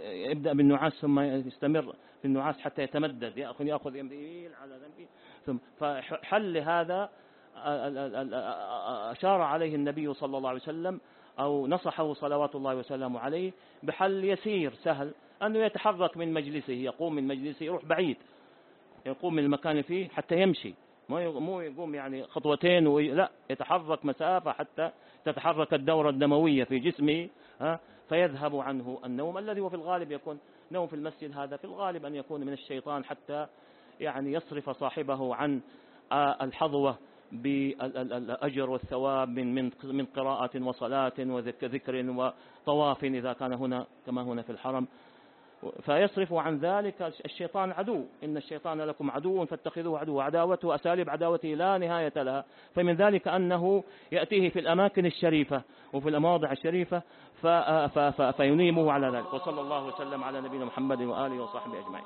يبدأ بالنعاس ثم يستمر في النعاس حتى يتمدد يأخذ يأخذ يميل على ذنبه ثم فحل هذا أشار عليه النبي صلى الله عليه وسلم أو نصحه صلوات الله وسلامه عليه بحل يسير سهل أنه يتحرك من مجلسه يقوم من مجلسه يروح بعيد يقوم من المكان فيه حتى يمشي مو يقوم يعني خطوتين. لا يتحرك مسافة حتى تتحرك الدورة الدموية في جسمه فيذهب عنه النوم. الذي هو في الغالب يكون نوم في المسجد هذا في الغالب أن يكون من الشيطان حتى يعني يصرف صاحبه عن الحظوة بالأجر والثواب من من من قراءة وصلاة وذكر وطواف إذا كان هنا كما هنا في الحرم. فيصرف عن ذلك الشيطان عدو. إن الشيطان لكم عدو فاتخذوه عدو. عداوته أساليب عداوته لا نهاية لها. فمن ذلك أنه يأتيه في الأماكن الشريفة. وفي المواضع الشريفة فينيمه على ذلك. وصلى الله وسلم على نبينا محمد وآله وصحبه أجمعين.